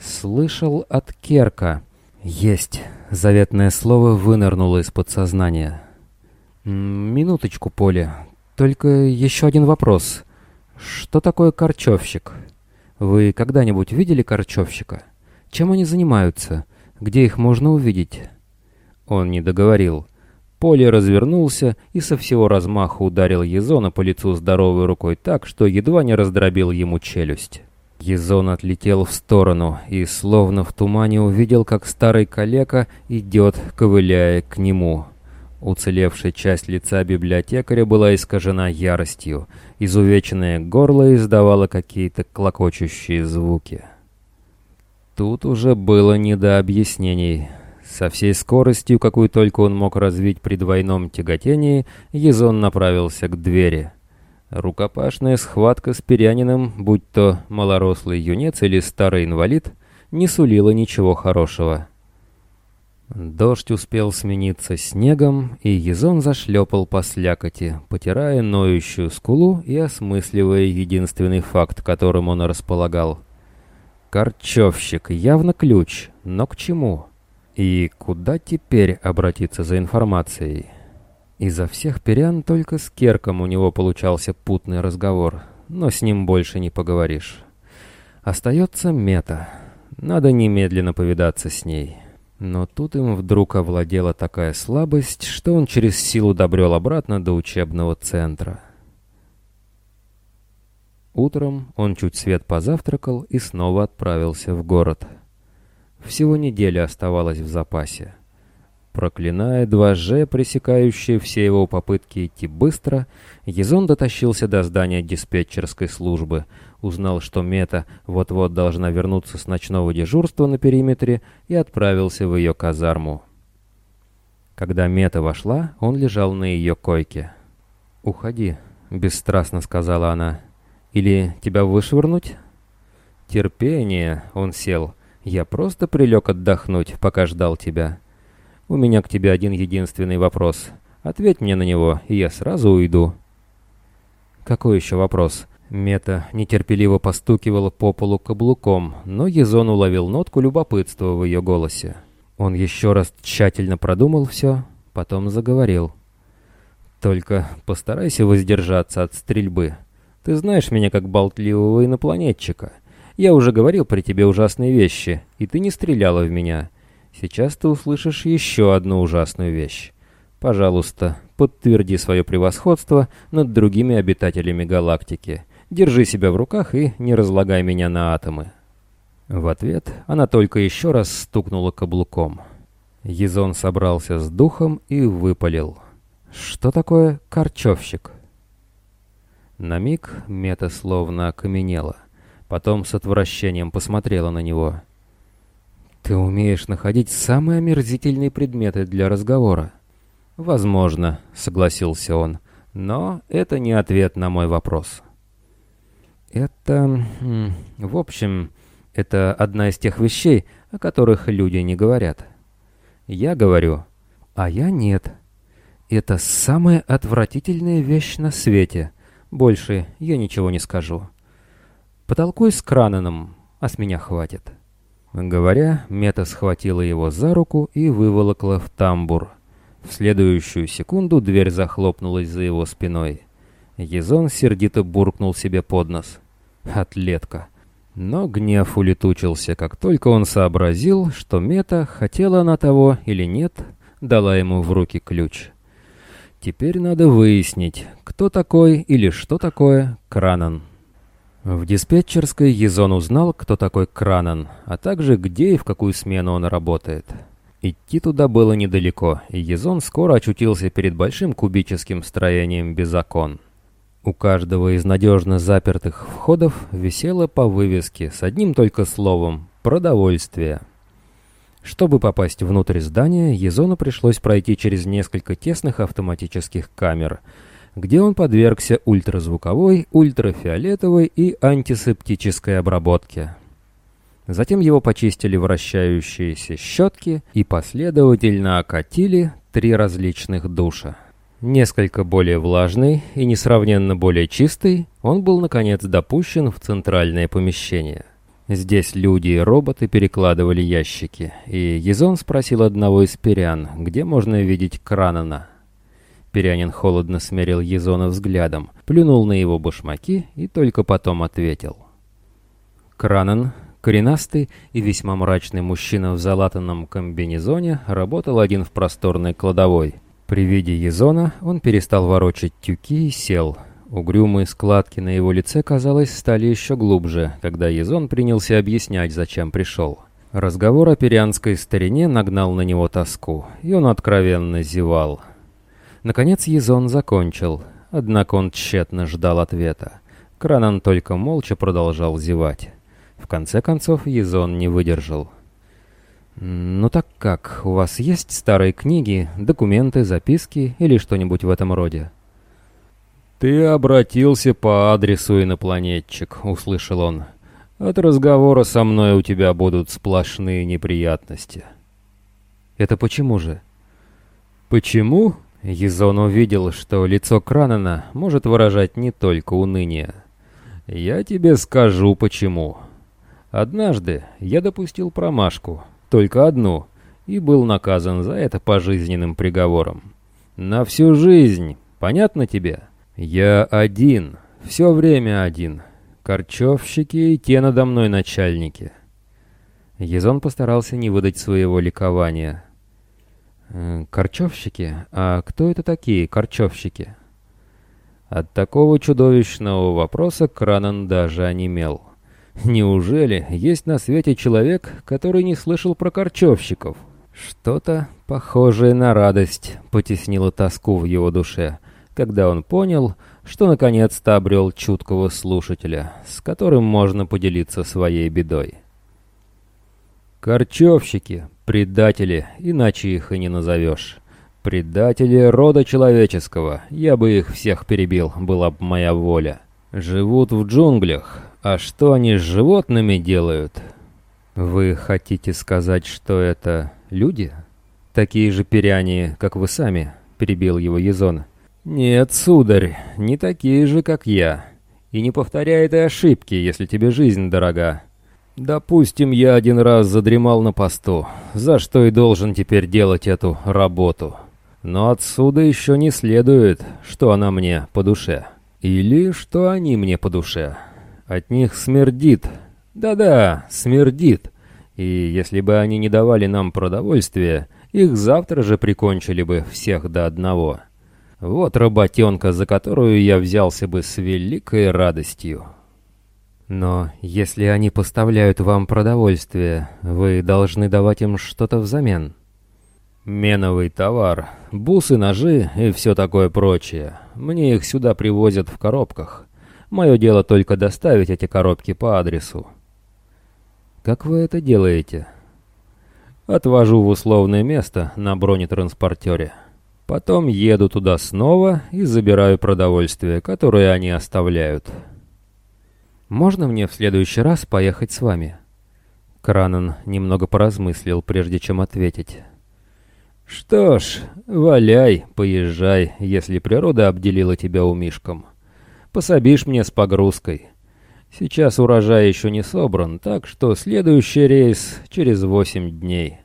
«Слышал от Керка». «Есть!» — заветное слово вынырнуло из подсознания. «Минуточку, Поле. Только еще один вопрос. Что такое корчевщик? Вы когда-нибудь видели корчевщика? Чем они занимаются? Где их можно увидеть?» Он не договорил. Поле развернулся и со всего размаха ударил Езона по лицу здоровой рукой так, что едва не раздробил ему челюсть. Езон отлетел в сторону и, словно в тумане, увидел, как старый калека идет, ковыляя к нему. Уцелевшая часть лица библиотекаря была искажена яростью. Изувеченное горло издавало какие-то клокочущие звуки. Тут уже было не до объяснений. Со всей скоростью, какую только он мог развить при двойном тяготении, Езон направился к двери. Рукопашная схватка с Перяниным, будь то малорослый юнец или старый инвалид, не сулила ничего хорошего. Дождь успел смениться снегом, и Езон зашлепал по слякоти, потирая ноющую скулу и осмысливая единственный факт, которым он располагал. Корчевщик, явно ключ, но к чему? И куда теперь обратиться за информацией? Изо всех перян только с Керком у него получался путный разговор, но с ним больше не поговоришь. Остается Мета. Надо немедленно повидаться с ней. Но тут им вдруг овладела такая слабость, что он через силу добрел обратно до учебного центра. Утром он чуть свет позавтракал и снова отправился в город. Всего неделя оставалась в запасе. Проклиная 2G, пресекающие все его попытки идти быстро, Езон дотащился до здания диспетчерской службы, узнал, что Мета вот-вот должна вернуться с ночного дежурства на периметре и отправился в ее казарму. Когда Мета вошла, он лежал на ее койке. «Уходи», — бесстрастно сказала она. «Или тебя вышвырнуть?» «Терпение», — он сел. «Я просто прилег отдохнуть, пока ждал тебя». У меня к тебе один единственный вопрос. Ответь мне на него, и я сразу уйду». «Какой еще вопрос?» Мета нетерпеливо постукивала по полу каблуком, но Езон уловил нотку любопытства в ее голосе. Он еще раз тщательно продумал все, потом заговорил. «Только постарайся воздержаться от стрельбы. Ты знаешь меня как болтливого инопланетчика. Я уже говорил при тебе ужасные вещи, и ты не стреляла в меня. Сейчас ты услышишь еще одну ужасную вещь. Пожалуйста, подтверди свое превосходство над другими обитателями галактики. Держи себя в руках и не разлагай меня на атомы». В ответ она только еще раз стукнула каблуком. Езон собрался с духом и выпалил. «Что такое корчевщик?» На миг Мета словно окаменела. Потом с отвращением посмотрела на него. Ты умеешь находить самые омерзительные предметы для разговора. Возможно, согласился он, но это не ответ на мой вопрос. Это... В общем, это одна из тех вещей, о которых люди не говорят. Я говорю, а я нет. Это самая отвратительная вещь на свете. Больше я ничего не скажу. Потолкуй с Крананом, а с меня хватит. Говоря, Мета схватила его за руку и выволокла в тамбур. В следующую секунду дверь захлопнулась за его спиной. Езон сердито буркнул себе под нос. «Атлетка!» Но гнев улетучился, как только он сообразил, что Мета, хотела она того или нет, дала ему в руки ключ. Теперь надо выяснить, кто такой или что такое Кранан. В диспетчерской Езон узнал, кто такой Кранан, а также где и в какую смену он работает. Идти туда было недалеко, и Езон скоро очутился перед большим кубическим строением без окон. У каждого из надежно запертых входов висело по вывеске с одним только словом «Продовольствие». Чтобы попасть внутрь здания, Езону пришлось пройти через несколько тесных автоматических камер, где он подвергся ультразвуковой, ультрафиолетовой и антисептической обработке. Затем его почистили вращающиеся щетки и последовательно окатили три различных душа. Несколько более влажный и несравненно более чистый, он был, наконец, допущен в центральное помещение. Здесь люди и роботы перекладывали ящики, и Езон спросил одного из перян, где можно видеть Кранана. Перянин холодно смерил Езона взглядом, плюнул на его башмаки и только потом ответил. Кранан, коренастый и весьма мрачный мужчина в залатанном комбинезоне, работал один в просторной кладовой — при виде Езона он перестал ворочать тюки и сел. Угрюмые складки на его лице, казалось, стали еще глубже, когда Езон принялся объяснять, зачем пришел. Разговор о перианской старине нагнал на него тоску, и он откровенно зевал. Наконец Езон закончил, однако он тщетно ждал ответа. Кранан только молча продолжал зевать. В конце концов Езон не выдержал. «Ну так как, у вас есть старые книги, документы, записки или что-нибудь в этом роде?» «Ты обратился по адресу инопланетчик», — услышал он. «От разговора со мной у тебя будут сплошные неприятности». «Это почему же?» «Почему?» Езон увидел, что лицо Кранена может выражать не только уныние. «Я тебе скажу, почему. Однажды я допустил промашку» только одну, и был наказан за это пожизненным приговором. На всю жизнь, понятно тебе? Я один, все время один. Корчевщики и те надо мной начальники. Езон постарался не выдать своего ликования. «Э, «Корчевщики? А кто это такие корчевщики?» От такого чудовищного вопроса Кранан даже онемел. Неужели есть на свете человек, который не слышал про корчевщиков? Что-то похожее на радость потеснило тоску в его душе, когда он понял, что наконец-то обрел чуткого слушателя, с которым можно поделиться своей бедой. Корчевщики, предатели, иначе их и не назовешь. Предатели рода человеческого, я бы их всех перебил, была бы моя воля. Живут в джунглях, а что они с животными делают? Вы хотите сказать, что это люди? Такие же перяне, как вы сами, перебил его Езон. Нет, сударь, не такие же, как я. И не повторяй этой ошибки, если тебе жизнь дорога. Допустим, я один раз задремал на посту, за что и должен теперь делать эту работу. Но отсюда еще не следует, что она мне по душе. Или что они мне по душе. От них смердит. Да-да, смердит. И если бы они не давали нам продовольствия, их завтра же прикончили бы всех до одного. Вот работенка, за которую я взялся бы с великой радостью. Но если они поставляют вам продовольствие, вы должны давать им что-то взамен. Меновый товар, бусы, ножи и все такое прочее. Мне их сюда привозят в коробках. Мое дело только доставить эти коробки по адресу. Как вы это делаете? Отвожу в условное место на бронетранспортере. Потом еду туда снова и забираю продовольствие, которое они оставляют. Можно мне в следующий раз поехать с вами? Кранан немного поразмыслил, прежде чем ответить. «Что ж, валяй, поезжай, если природа обделила тебя умишком. Пособишь мне с погрузкой. Сейчас урожай еще не собран, так что следующий рейс через восемь дней.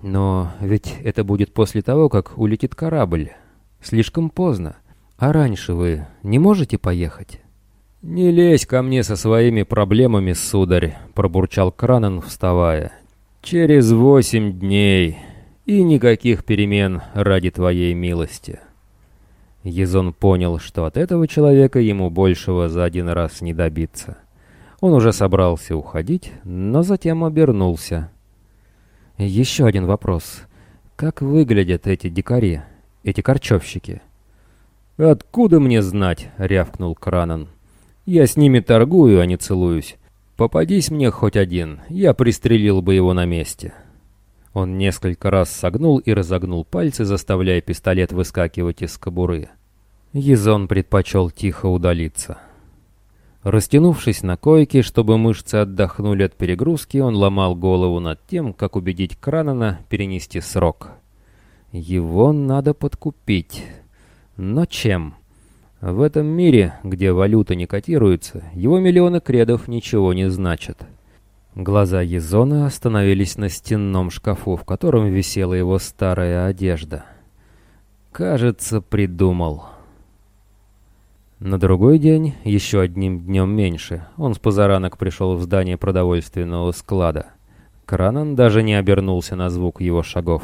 Но ведь это будет после того, как улетит корабль. Слишком поздно. А раньше вы не можете поехать? «Не лезь ко мне со своими проблемами, сударь», — пробурчал Кранан, вставая. «Через восемь дней, и никаких перемен ради твоей милости». Езон понял, что от этого человека ему большего за один раз не добиться. Он уже собрался уходить, но затем обернулся. «Еще один вопрос. Как выглядят эти дикари, эти корчевщики?» «Откуда мне знать?» — рявкнул Кранан. «Я с ними торгую, а не целуюсь. Попадись мне хоть один, я пристрелил бы его на месте». Он несколько раз согнул и разогнул пальцы, заставляя пистолет выскакивать из кобуры. Езон предпочел тихо удалиться. Растянувшись на койке, чтобы мышцы отдохнули от перегрузки, он ломал голову над тем, как убедить Кранана перенести срок. Его надо подкупить. Но чем? В этом мире, где валюта не котируется, его миллионы кредов ничего не значат. Глаза Езона остановились на стенном шкафу, в котором висела его старая одежда. Кажется, придумал. На другой день, еще одним днем меньше, он с позаранок пришел в здание продовольственного склада. Кранан даже не обернулся на звук его шагов.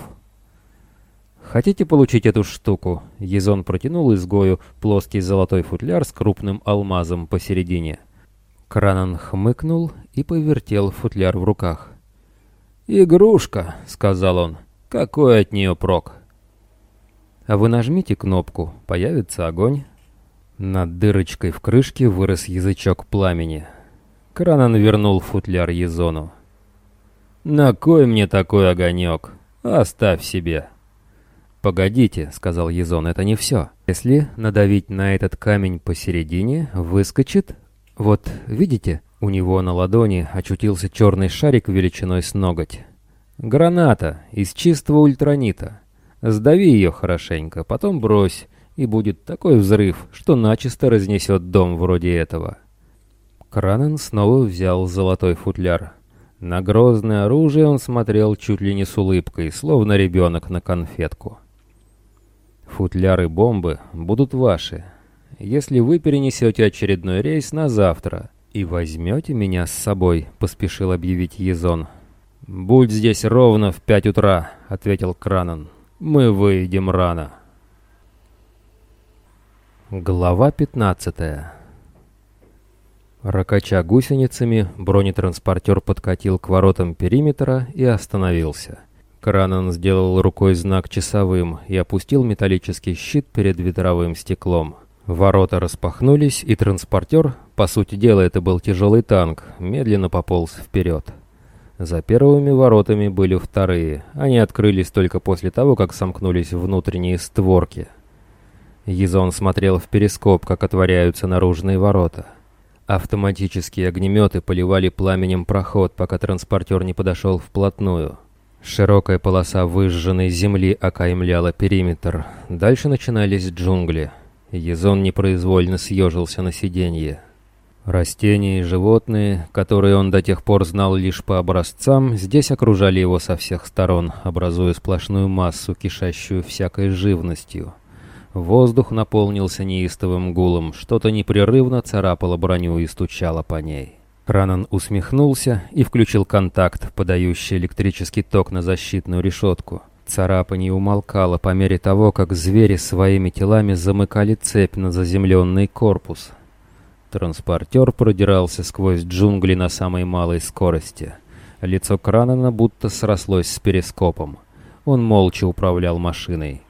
«Хотите получить эту штуку?» Езон протянул изгою плоский золотой футляр с крупным алмазом посередине. Кранан хмыкнул и повертел футляр в руках. «Игрушка», — сказал он. «Какой от нее прок?» «А вы нажмите кнопку, появится огонь». Над дырочкой в крышке вырос язычок пламени. Кранан вернул футляр Езону. «На кой мне такой огонек? Оставь себе!» «Погодите», — сказал Езон, — «это не все. Если надавить на этот камень посередине, выскочит... Вот, видите, у него на ладони очутился черный шарик величиной с ноготь. Граната из чистого ультранита. Сдави ее хорошенько, потом брось, и будет такой взрыв, что начисто разнесет дом вроде этого. Кранен снова взял золотой футляр. На грозное оружие он смотрел чуть ли не с улыбкой, словно ребенок на конфетку. «Футляры бомбы будут ваши, если вы перенесете очередной рейс на завтра и возьмете меня с собой», — поспешил объявить Езон. «Будь здесь ровно в пять утра», — ответил Кранан. «Мы выйдем рано». Глава 15 Рокача гусеницами, бронетранспортер подкатил к воротам периметра и остановился. Кранан сделал рукой знак часовым и опустил металлический щит перед ветровым стеклом. Ворота распахнулись, и транспортер, по сути дела это был тяжелый танк, медленно пополз вперед. За первыми воротами были вторые, они открылись только после того, как сомкнулись внутренние створки. Езон смотрел в перископ, как отворяются наружные ворота. Автоматические огнеметы поливали пламенем проход, пока транспортер не подошел вплотную. Широкая полоса выжженной земли окаймляла периметр. Дальше начинались джунгли. Езон непроизвольно съежился на сиденье. Растения и животные, которые он до тех пор знал лишь по образцам, здесь окружали его со всех сторон, образуя сплошную массу, кишащую всякой живностью — Воздух наполнился неистовым гулом, что-то непрерывно царапало броню и стучало по ней. Ранан усмехнулся и включил контакт, подающий электрический ток на защитную решетку. Царапание умолкало по мере того, как звери своими телами замыкали цепь на заземленный корпус. Транспортер продирался сквозь джунгли на самой малой скорости. Лицо Кранана будто срослось с перископом. Он молча управлял машиной.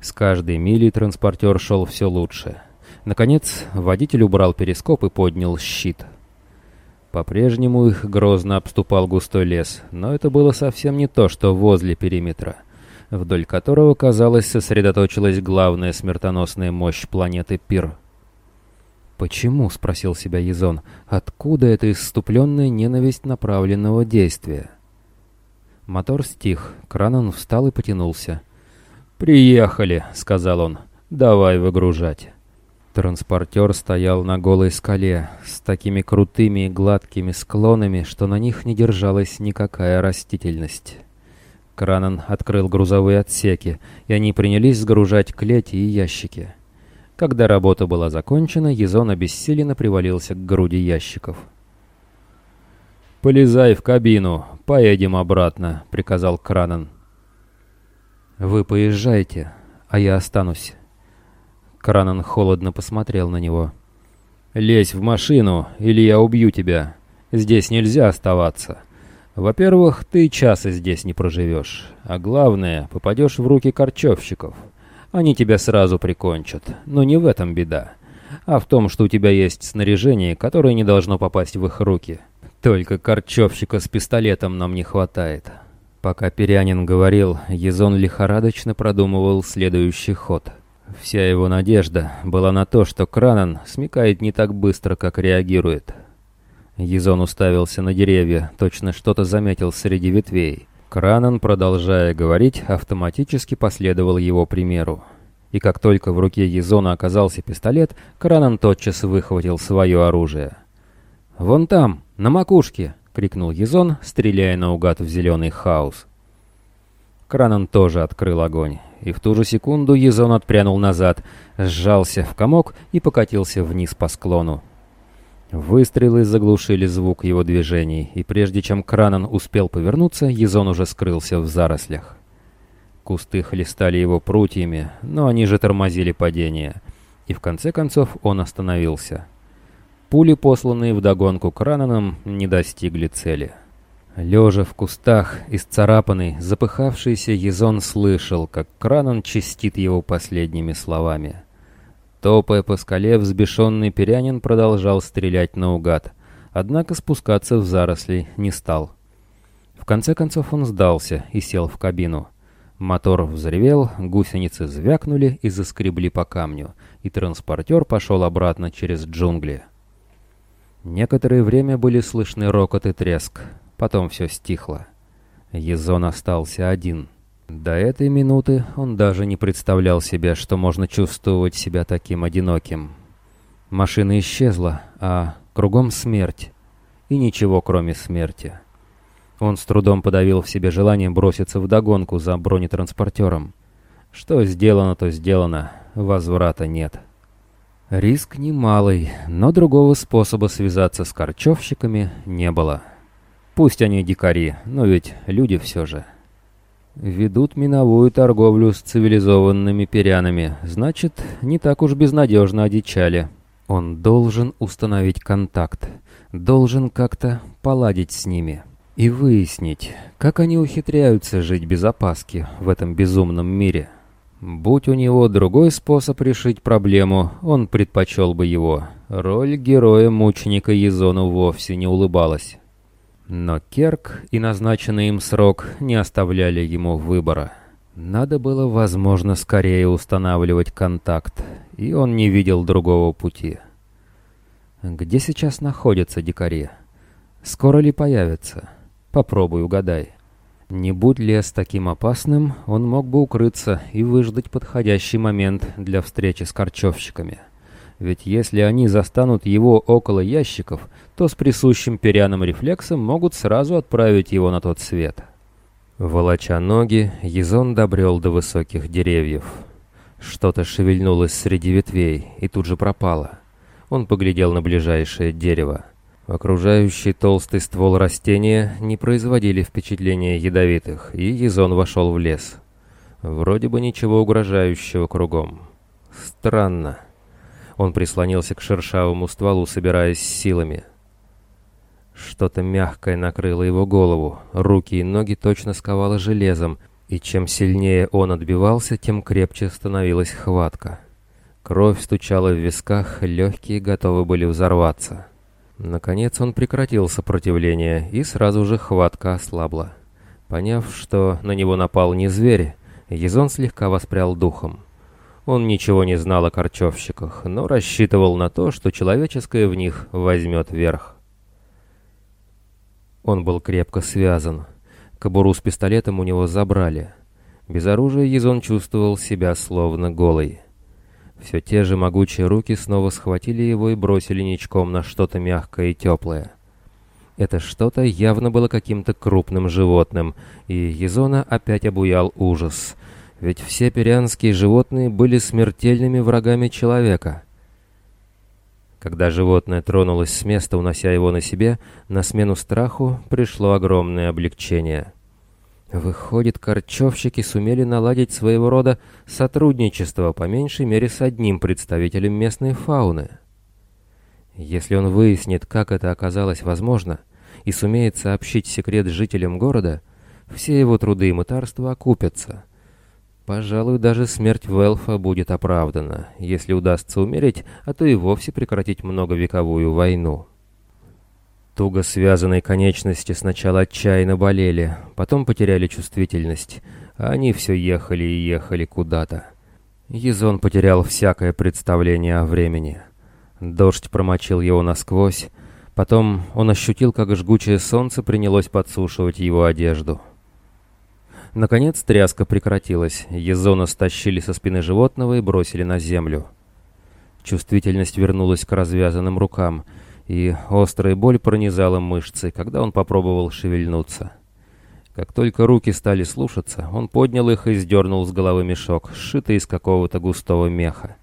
С каждой милей транспортер шел все лучше. Наконец, водитель убрал перископ и поднял щит. По-прежнему их грозно обступал густой лес, но это было совсем не то, что возле периметра, вдоль которого, казалось, сосредоточилась главная смертоносная мощь планеты Пир. «Почему?» — спросил себя Езон. «Откуда эта исступленная ненависть направленного действия?» Мотор стих, Кранон встал и потянулся. «Приехали», — сказал он. «Давай выгружать». Транспортер стоял на голой скале, с такими крутыми и гладкими склонами, что на них не держалась никакая растительность. Кранан открыл грузовые отсеки, и они принялись сгружать клети и ящики. Когда работа была закончена, Езон обессиленно привалился к груди ящиков. «Полезай в кабину, поедем обратно», — приказал Кранан. «Вы поезжайте, а я останусь». Кранан холодно посмотрел на него. «Лезь в машину, или я убью тебя. Здесь нельзя оставаться. Во-первых, ты часа здесь не проживешь, а главное, попадешь в руки корчевщиков. Они тебя сразу прикончат, но не в этом беда, а в том, что у тебя есть снаряжение, которое не должно попасть в их руки». Только корчевщика с пистолетом нам не хватает. Пока Перянин говорил, Езон лихорадочно продумывал следующий ход. Вся его надежда была на то, что Кранан смекает не так быстро, как реагирует. Езон уставился на деревья, точно что-то заметил среди ветвей. Кранан, продолжая говорить, автоматически последовал его примеру. И как только в руке Езона оказался пистолет, Кранан тотчас выхватил свое оружие. «Вон там!» «На макушке!» — крикнул Езон, стреляя наугад в зеленый хаос. Кранан тоже открыл огонь, и в ту же секунду Езон отпрянул назад, сжался в комок и покатился вниз по склону. Выстрелы заглушили звук его движений, и прежде чем Кранан успел повернуться, Езон уже скрылся в зарослях. Кусты хлестали его прутьями, но они же тормозили падение, и в конце концов он остановился — Пули, посланные вдогонку Крананом, не достигли цели. Лежа в кустах, исцарапанный, запыхавшийся Езон слышал, как Кранан чистит его последними словами. Топая по скале, взбешенный Перянин продолжал стрелять наугад, однако спускаться в заросли не стал. В конце концов он сдался и сел в кабину. Мотор взревел, гусеницы звякнули и заскребли по камню, и транспортер пошел обратно через джунгли. Некоторое время были слышны рокот и треск, потом все стихло. Езон остался один. До этой минуты он даже не представлял себе, что можно чувствовать себя таким одиноким. Машина исчезла, а кругом смерть. И ничего, кроме смерти. Он с трудом подавил в себе желание броситься в догонку за бронетранспортером. Что сделано, то сделано, возврата нет. Риск немалый, но другого способа связаться с корчевщиками не было. Пусть они дикари, но ведь люди все же. Ведут миновую торговлю с цивилизованными перянами, значит, не так уж безнадежно одичали. Он должен установить контакт, должен как-то поладить с ними и выяснить, как они ухитряются жить без опаски в этом безумном мире. Будь у него другой способ решить проблему, он предпочел бы его. Роль героя-мученика Езону вовсе не улыбалась. Но Керк и назначенный им срок не оставляли ему выбора. Надо было, возможно, скорее устанавливать контакт, и он не видел другого пути. Где сейчас находятся дикари? Скоро ли появятся? Попробуй угадай. Не будь лес таким опасным, он мог бы укрыться и выждать подходящий момент для встречи с корчевщиками. Ведь если они застанут его около ящиков, то с присущим перяным рефлексом могут сразу отправить его на тот свет. Волоча ноги, Езон добрел до высоких деревьев. Что-то шевельнулось среди ветвей и тут же пропало. Он поглядел на ближайшее дерево. Окружающий толстый ствол растения не производили впечатления ядовитых, и Езон вошел в лес. Вроде бы ничего угрожающего кругом. Странно. Он прислонился к шершавому стволу, собираясь силами. Что-то мягкое накрыло его голову, руки и ноги точно сковало железом, и чем сильнее он отбивался, тем крепче становилась хватка. Кровь стучала в висках, легкие готовы были взорваться. Наконец он прекратил сопротивление, и сразу же хватка ослабла. Поняв, что на него напал не зверь, Езон слегка воспрял духом. Он ничего не знал о корчевщиках, но рассчитывал на то, что человеческое в них возьмет верх. Он был крепко связан. Кобуру с пистолетом у него забрали. Без оружия Езон чувствовал себя словно голый. Все те же могучие руки снова схватили его и бросили ничком на что-то мягкое и теплое. Это что-то явно было каким-то крупным животным, и Езона опять обуял ужас. Ведь все перианские животные были смертельными врагами человека. Когда животное тронулось с места, унося его на себе, на смену страху пришло огромное облегчение. Выходит, корчевщики сумели наладить своего рода сотрудничество, по меньшей мере с одним представителем местной фауны. Если он выяснит, как это оказалось возможно, и сумеет сообщить секрет жителям города, все его труды и мытарства окупятся. Пожалуй, даже смерть Велфа будет оправдана, если удастся умереть, а то и вовсе прекратить многовековую войну. Туго связанные конечности сначала отчаянно болели, потом потеряли чувствительность, а они все ехали и ехали куда-то. Езон потерял всякое представление о времени. Дождь промочил его насквозь, потом он ощутил, как жгучее солнце принялось подсушивать его одежду. Наконец тряска прекратилась, Езона стащили со спины животного и бросили на землю. Чувствительность вернулась к развязанным рукам — и острая боль пронизала мышцы, когда он попробовал шевельнуться. Как только руки стали слушаться, он поднял их и сдернул с головы мешок, сшитый из какого-то густого меха.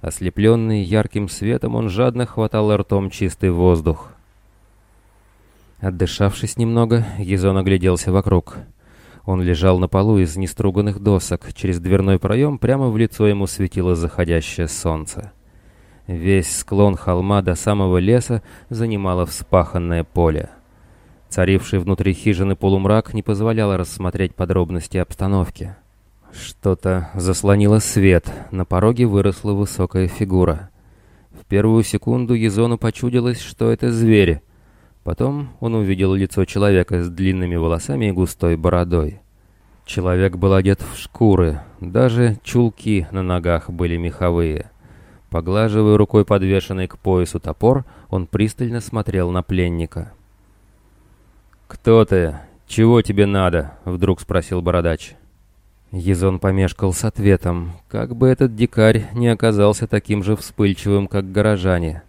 Ослепленный ярким светом, он жадно хватал ртом чистый воздух. Отдышавшись немного, Гизон огляделся вокруг. Он лежал на полу из неструганных досок, через дверной проем прямо в лицо ему светило заходящее солнце. Весь склон холма до самого леса занимало вспаханное поле. Царивший внутри хижины полумрак не позволял рассмотреть подробности обстановки. Что-то заслонило свет, на пороге выросла высокая фигура. В первую секунду Езону почудилось, что это зверь. Потом он увидел лицо человека с длинными волосами и густой бородой. Человек был одет в шкуры, даже чулки на ногах были меховые. Поглаживая рукой подвешенный к поясу топор, он пристально смотрел на пленника. «Кто ты? Чего тебе надо?» — вдруг спросил бородач. Езон помешкал с ответом, как бы этот дикарь не оказался таким же вспыльчивым, как горожане.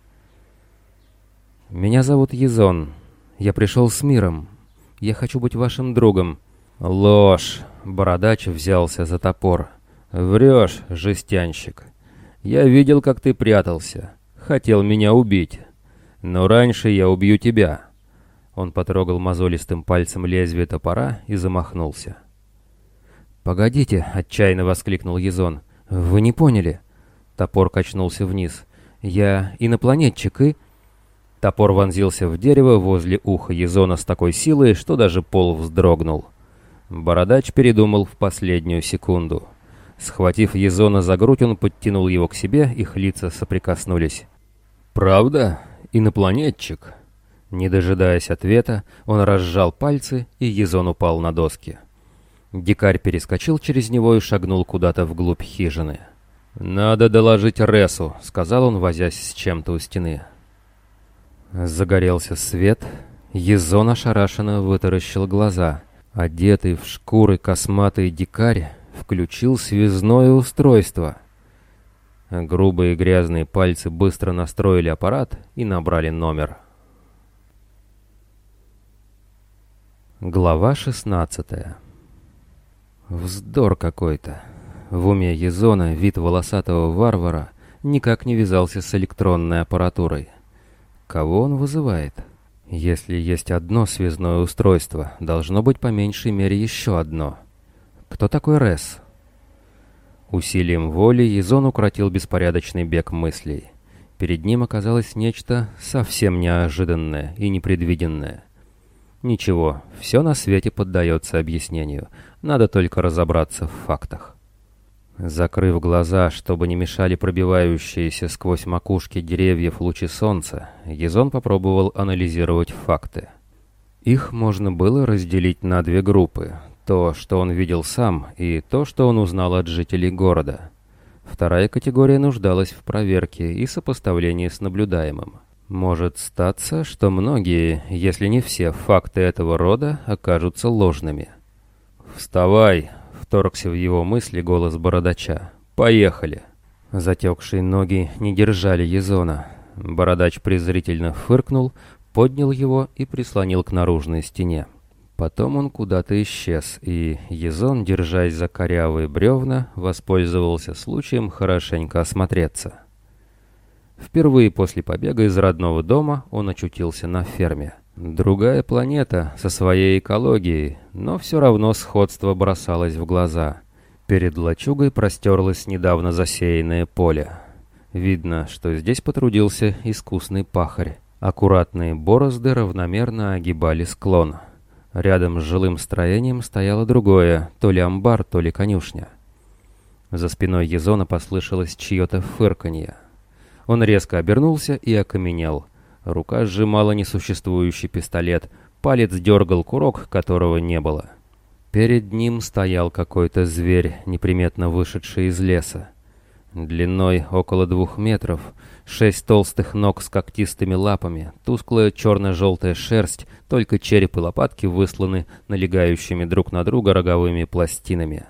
«Меня зовут Езон. Я пришел с миром. Я хочу быть вашим другом». «Ложь!» — бородач взялся за топор. «Врешь, жестянщик. Я видел, как ты прятался. Хотел меня убить. Но раньше я убью тебя». Он потрогал мозолистым пальцем лезвие топора и замахнулся. «Погодите!» — отчаянно воскликнул Езон. «Вы не поняли?» Топор качнулся вниз. «Я инопланетчик и...» Топор вонзился в дерево возле уха Езона с такой силой, что даже пол вздрогнул. Бородач передумал в последнюю секунду. Схватив Езона за грудь, он подтянул его к себе, их лица соприкоснулись. «Правда? Инопланетчик?» Не дожидаясь ответа, он разжал пальцы, и Езон упал на доски. Дикарь перескочил через него и шагнул куда-то вглубь хижины. «Надо доложить Ресу», — сказал он, возясь с чем-то у стены. Загорелся свет. Езон ошарашенно вытаращил глаза. Одетый в шкуры косматый дикарь включил связное устройство. Грубые грязные пальцы быстро настроили аппарат и набрали номер. Глава 16 Вздор какой-то. В уме Езона вид волосатого варвара никак не вязался с электронной аппаратурой. Кого он вызывает? Если есть одно связное устройство, должно быть по меньшей мере еще одно — кто такой Рес? Усилием воли Езон укротил беспорядочный бег мыслей. Перед ним оказалось нечто совсем неожиданное и непредвиденное. Ничего, все на свете поддается объяснению, надо только разобраться в фактах. Закрыв глаза, чтобы не мешали пробивающиеся сквозь макушки деревьев лучи солнца, Езон попробовал анализировать факты. Их можно было разделить на две группы, то, что он видел сам, и то, что он узнал от жителей города. Вторая категория нуждалась в проверке и сопоставлении с наблюдаемым. Может статься, что многие, если не все, факты этого рода окажутся ложными. «Вставай!» — вторгся в его мысли голос бородача. «Поехали!» Затекшие ноги не держали Езона. Бородач презрительно фыркнул, поднял его и прислонил к наружной стене. Потом он куда-то исчез, и Езон, держась за корявые бревна, воспользовался случаем хорошенько осмотреться. Впервые после побега из родного дома он очутился на ферме. Другая планета со своей экологией, но все равно сходство бросалось в глаза. Перед лачугой простерлось недавно засеянное поле. Видно, что здесь потрудился искусный пахарь. Аккуратные борозды равномерно огибали склон. Рядом с жилым строением стояло другое, то ли амбар, то ли конюшня. За спиной Езона послышалось чье-то фырканье. Он резко обернулся и окаменел. Рука сжимала несуществующий пистолет, палец дергал курок, которого не было. Перед ним стоял какой-то зверь, неприметно вышедший из леса. Длиной около двух метров, шесть толстых ног с когтистыми лапами, тусклая черно-желтая шерсть, только череп и лопатки высланы налегающими друг на друга роговыми пластинами.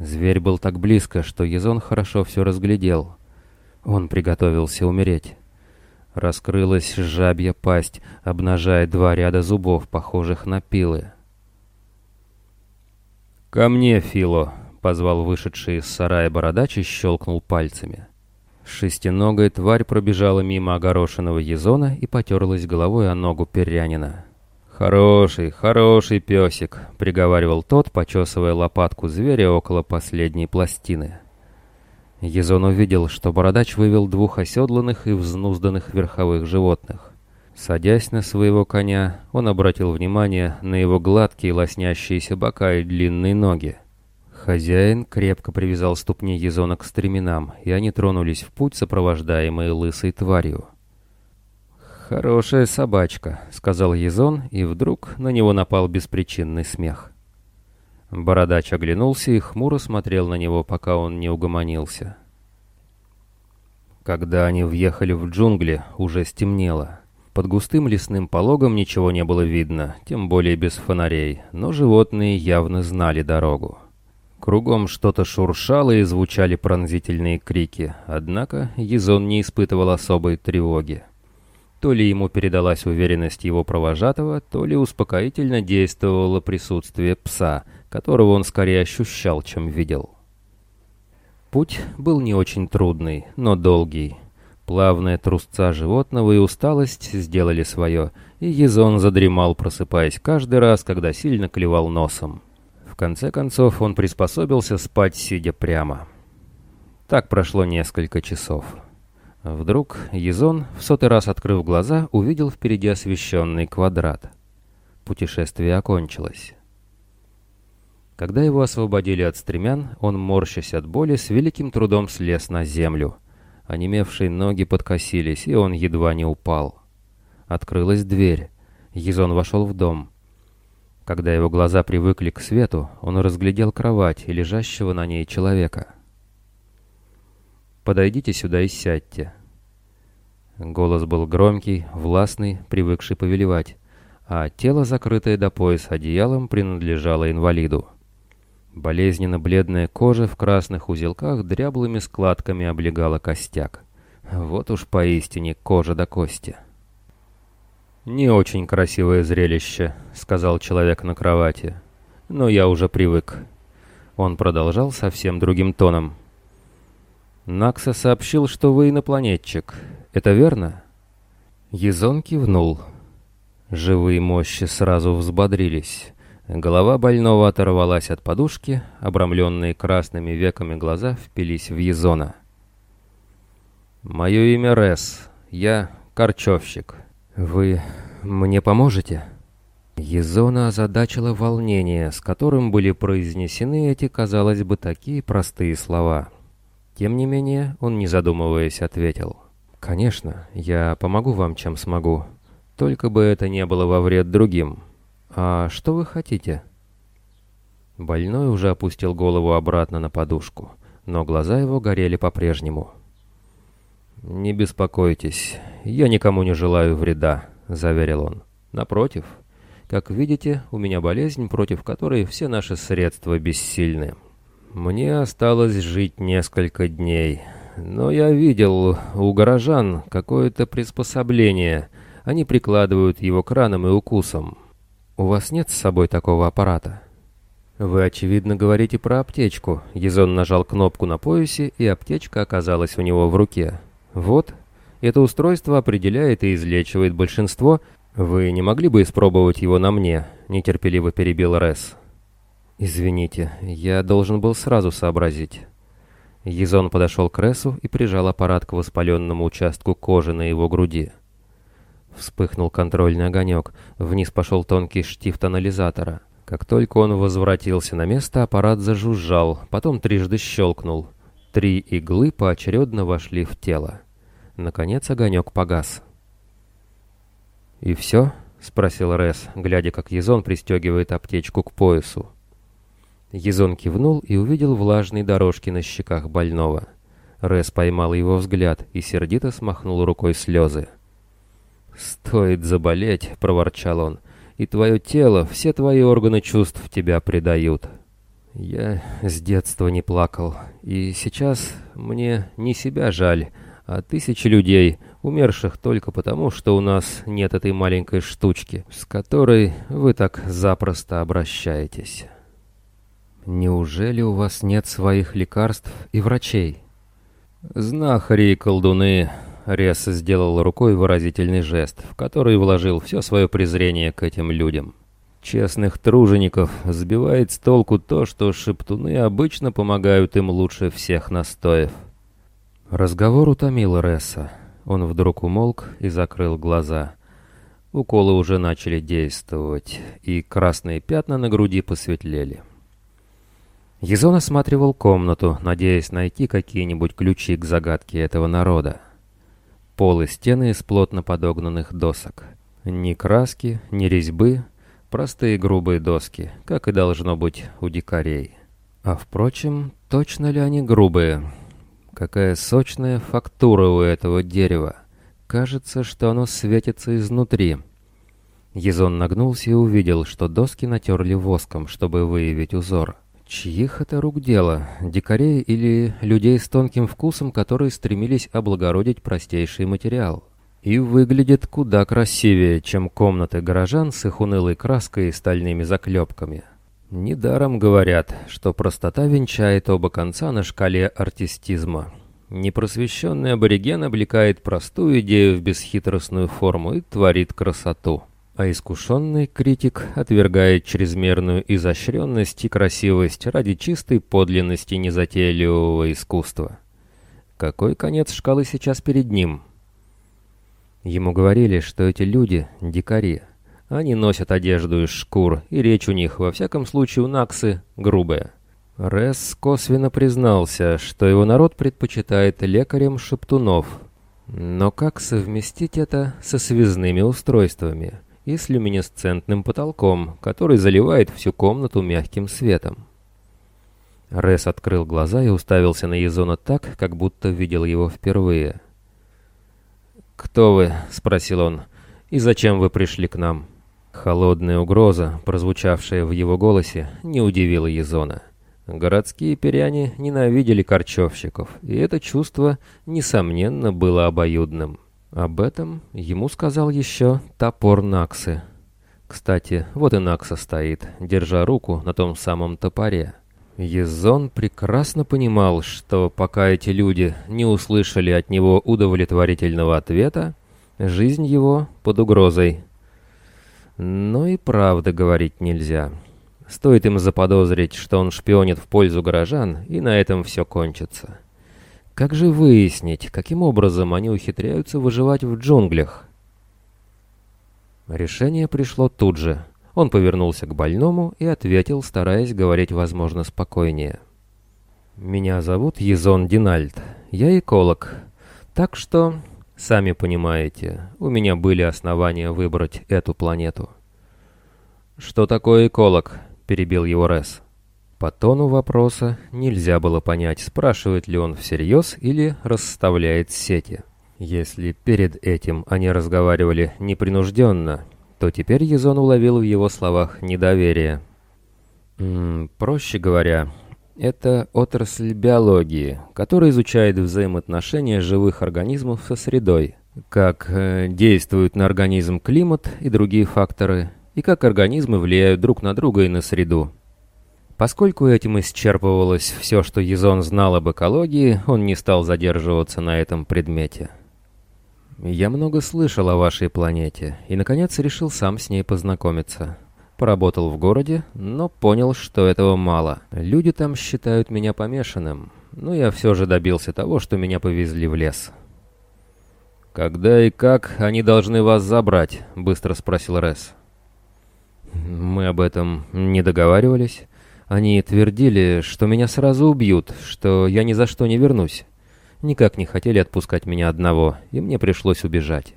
Зверь был так близко, что Езон хорошо все разглядел. Он приготовился умереть. Раскрылась жабья пасть, обнажая два ряда зубов, похожих на пилы. «Ко мне, Фило!» — позвал вышедший из сарая бородач и щелкнул пальцами. Шестиногая тварь пробежала мимо огорошенного езона и потерлась головой о ногу перрянина. «Хороший, хороший песик», — приговаривал тот, почесывая лопатку зверя около последней пластины. Езон увидел, что бородач вывел двух оседланных и взнузданных верховых животных. Садясь на своего коня, он обратил внимание на его гладкие лоснящиеся бока и длинные ноги. Хозяин крепко привязал ступни Езона к стременам, и они тронулись в путь, сопровождаемые лысой тварью. «Хорошая собачка», — сказал Езон, и вдруг на него напал беспричинный смех. Бородач оглянулся и хмуро смотрел на него, пока он не угомонился. Когда они въехали в джунгли, уже стемнело. Под густым лесным пологом ничего не было видно, тем более без фонарей, но животные явно знали дорогу. Кругом что-то шуршало и звучали пронзительные крики, однако Езон не испытывал особой тревоги. То ли ему передалась уверенность его провожатого, то ли успокоительно действовало присутствие пса — которого он скорее ощущал, чем видел. Путь был не очень трудный, но долгий. Плавная трусца животного и усталость сделали свое, и Езон задремал, просыпаясь каждый раз, когда сильно клевал носом. В конце концов он приспособился спать, сидя прямо. Так прошло несколько часов. Вдруг Езон, в сотый раз открыв глаза, увидел впереди освещенный квадрат. Путешествие окончилось. Когда его освободили от стремян, он, морщась от боли, с великим трудом слез на землю. Онемевшие ноги подкосились, и он едва не упал. Открылась дверь. Езон вошел в дом. Когда его глаза привыкли к свету, он разглядел кровать и лежащего на ней человека. «Подойдите сюда и сядьте». Голос был громкий, властный, привыкший повелевать, а тело, закрытое до пояса одеялом, принадлежало инвалиду. Болезненно бледная кожа в красных узелках дряблыми складками облегала костяк. Вот уж поистине кожа до кости. «Не очень красивое зрелище», — сказал человек на кровати. «Но я уже привык». Он продолжал совсем другим тоном. «Накса сообщил, что вы инопланетчик. Это верно?» Езон кивнул. Живые мощи сразу взбодрились. Голова больного оторвалась от подушки, обрамленные красными веками глаза впились в Езона. «Мое имя Рес. Я корчевщик. Вы мне поможете?» Езона озадачило волнение, с которым были произнесены эти, казалось бы, такие простые слова. Тем не менее, он, не задумываясь, ответил. «Конечно, я помогу вам, чем смогу. Только бы это не было во вред другим». «А что вы хотите?» Больной уже опустил голову обратно на подушку, но глаза его горели по-прежнему. «Не беспокойтесь, я никому не желаю вреда», — заверил он. «Напротив, как видите, у меня болезнь, против которой все наши средства бессильны. Мне осталось жить несколько дней, но я видел у горожан какое-то приспособление — они прикладывают его краном и укусом. У вас нет с собой такого аппарата? Вы, очевидно, говорите про аптечку. Езон нажал кнопку на поясе, и аптечка оказалась у него в руке. Вот, это устройство определяет и излечивает большинство. Вы не могли бы испробовать его на мне? Нетерпеливо перебил Ресс. «Извините, я должен был сразу сообразить». Езон подошел к Рессу и прижал аппарат к воспаленному участку кожи на его груди. Вспыхнул контрольный огонек, вниз пошел тонкий штифт анализатора. Как только он возвратился на место, аппарат зажужжал, потом трижды щелкнул. Три иглы поочередно вошли в тело. Наконец огонек погас. «И все?» — спросил Рес, глядя, как Езон пристегивает аптечку к поясу. Езон кивнул и увидел влажные дорожки на щеках больного. Рес поймал его взгляд и сердито смахнул рукой слезы. «Стоит заболеть», — проворчал он, — «и твое тело, все твои органы чувств тебя предают». Я с детства не плакал, и сейчас мне не себя жаль, а тысячи людей, умерших только потому, что у нас нет этой маленькой штучки, с которой вы так запросто обращаетесь». Неужели у вас нет своих лекарств и врачей? Знахари и колдуны... Рес сделал рукой выразительный жест, в который вложил все свое презрение к этим людям. Честных тружеников сбивает с толку то, что шептуны обычно помогают им лучше всех настоев. Разговор утомил Ресса. Он вдруг умолк и закрыл глаза. Уколы уже начали действовать, и красные пятна на груди посветлели. Езон осматривал комнату, надеясь найти какие-нибудь ключи к загадке этого народа. Пол и стены из плотно подогнанных досок. Ни краски, ни резьбы, простые грубые доски, как и должно быть у дикарей. А впрочем, точно ли они грубые? Какая сочная фактура у этого дерева. Кажется, что оно светится изнутри. Езон нагнулся и увидел, что доски натерли воском, чтобы выявить узор. Чьих это рук дело? Дикарей или людей с тонким вкусом, которые стремились облагородить простейший материал? И выглядит куда красивее, чем комнаты горожан с их унылой краской и стальными заклепками. Недаром говорят, что простота венчает оба конца на шкале артистизма. Непросвещенный абориген облекает простую идею в бесхитростную форму и творит красоту а искушенный критик отвергает чрезмерную изощренность и красивость ради чистой подлинности незатейливого искусства. Какой конец шкалы сейчас перед ним? Ему говорили, что эти люди — дикари. Они носят одежду из шкур, и речь у них, во всяком случае у Наксы, грубая. Рес косвенно признался, что его народ предпочитает лекарям шептунов. Но как совместить это со связными устройствами? И с люминесцентным потолком, который заливает всю комнату мягким светом. Рес открыл глаза и уставился на Езона так, как будто видел его впервые. «Кто вы?» — спросил он. «И зачем вы пришли к нам?» Холодная угроза, прозвучавшая в его голосе, не удивила Езона. Городские перяне ненавидели корчевщиков, и это чувство, несомненно, было обоюдным. Об этом ему сказал еще топор Наксы. Кстати, вот и Накса стоит, держа руку на том самом топоре. Езон прекрасно понимал, что пока эти люди не услышали от него удовлетворительного ответа, жизнь его под угрозой. Но и правда говорить нельзя. Стоит им заподозрить, что он шпионит в пользу горожан, и на этом все кончится. Как же выяснить, каким образом они ухитряются выживать в джунглях? Решение пришло тут же. Он повернулся к больному и ответил, стараясь говорить, возможно, спокойнее. «Меня зовут Езон Динальд. Я эколог. Так что, сами понимаете, у меня были основания выбрать эту планету». «Что такое эколог?» — перебил его Ресс. По тону вопроса нельзя было понять, спрашивает ли он всерьез или расставляет сети. Если перед этим они разговаривали непринужденно, то теперь Езон уловил в его словах недоверие. М -м, проще говоря, это отрасль биологии, которая изучает взаимоотношения живых организмов со средой. как э, действует на организм климат и другие факторы, и как организмы влияют друг на друга и на среду. Поскольку этим исчерпывалось все, что Езон знал об экологии, он не стал задерживаться на этом предмете. «Я много слышал о вашей планете, и, наконец, решил сам с ней познакомиться. Поработал в городе, но понял, что этого мало. Люди там считают меня помешанным, но я все же добился того, что меня повезли в лес». «Когда и как они должны вас забрать?» — быстро спросил Ресс. «Мы об этом не договаривались. Они твердили, что меня сразу убьют, что я ни за что не вернусь» никак не хотели отпускать меня одного, и мне пришлось убежать.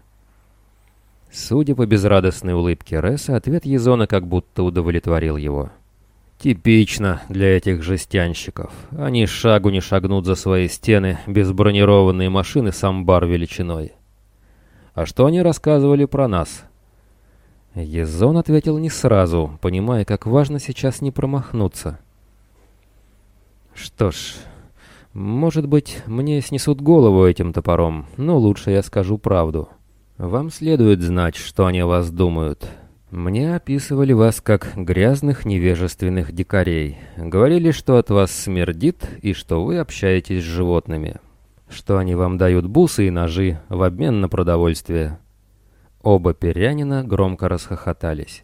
Судя по безрадостной улыбке Ресса, ответ Езона как будто удовлетворил его. Типично для этих жестянщиков. Они шагу не шагнут за свои стены, без бронированной машины с амбар величиной. А что они рассказывали про нас? Езон ответил не сразу, понимая, как важно сейчас не промахнуться. Что ж, может быть, мне снесут голову этим топором, но лучше я скажу правду. Вам следует знать, что они о вас думают. Мне описывали вас как грязных невежественных дикарей. Говорили, что от вас смердит и что вы общаетесь с животными. Что они вам дают бусы и ножи в обмен на продовольствие. Оба перянина громко расхохотались.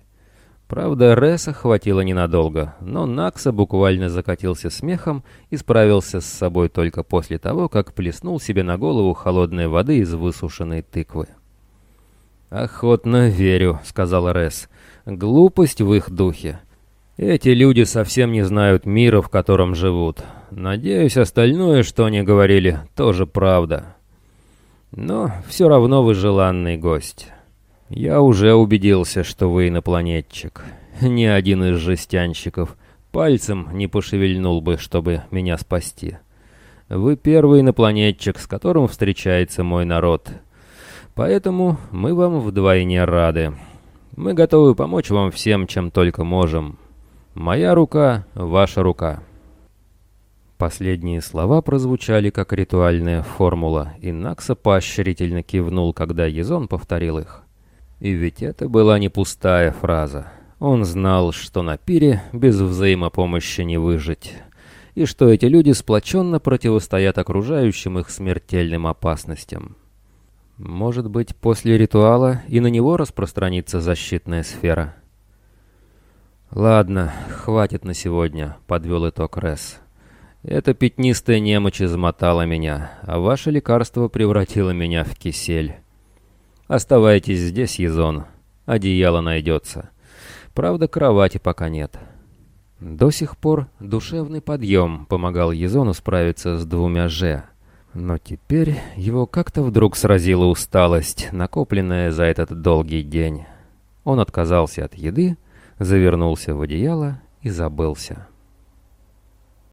Правда, Реса хватило ненадолго, но Накса буквально закатился смехом и справился с собой только после того, как плеснул себе на голову холодной воды из высушенной тыквы. «Охотно верю», — сказал Рес. «Глупость в их духе. Эти люди совсем не знают мира, в котором живут. Надеюсь, остальное, что они говорили, тоже правда. Но все равно вы желанный гость». «Я уже убедился, что вы инопланетчик. Ни один из жестянщиков пальцем не пошевельнул бы, чтобы меня спасти. Вы первый инопланетчик, с которым встречается мой народ. Поэтому мы вам вдвойне рады. Мы готовы помочь вам всем, чем только можем. Моя рука — ваша рука». Последние слова прозвучали как ритуальная формула, и Накса поощрительно кивнул, когда Езон повторил их. И ведь это была не пустая фраза. Он знал, что на пире без взаимопомощи не выжить, и что эти люди сплоченно противостоят окружающим их смертельным опасностям. Может быть, после ритуала и на него распространится защитная сфера. «Ладно, хватит на сегодня», — подвел итог Ресс. «Эта пятнистая немочь измотала меня, а ваше лекарство превратило меня в кисель». Оставайтесь здесь, Езон. Одеяло найдется. Правда, кровати пока нет. До сих пор душевный подъем помогал Езону справиться с двумя «Ж». Но теперь его как-то вдруг сразила усталость, накопленная за этот долгий день. Он отказался от еды, завернулся в одеяло и забылся.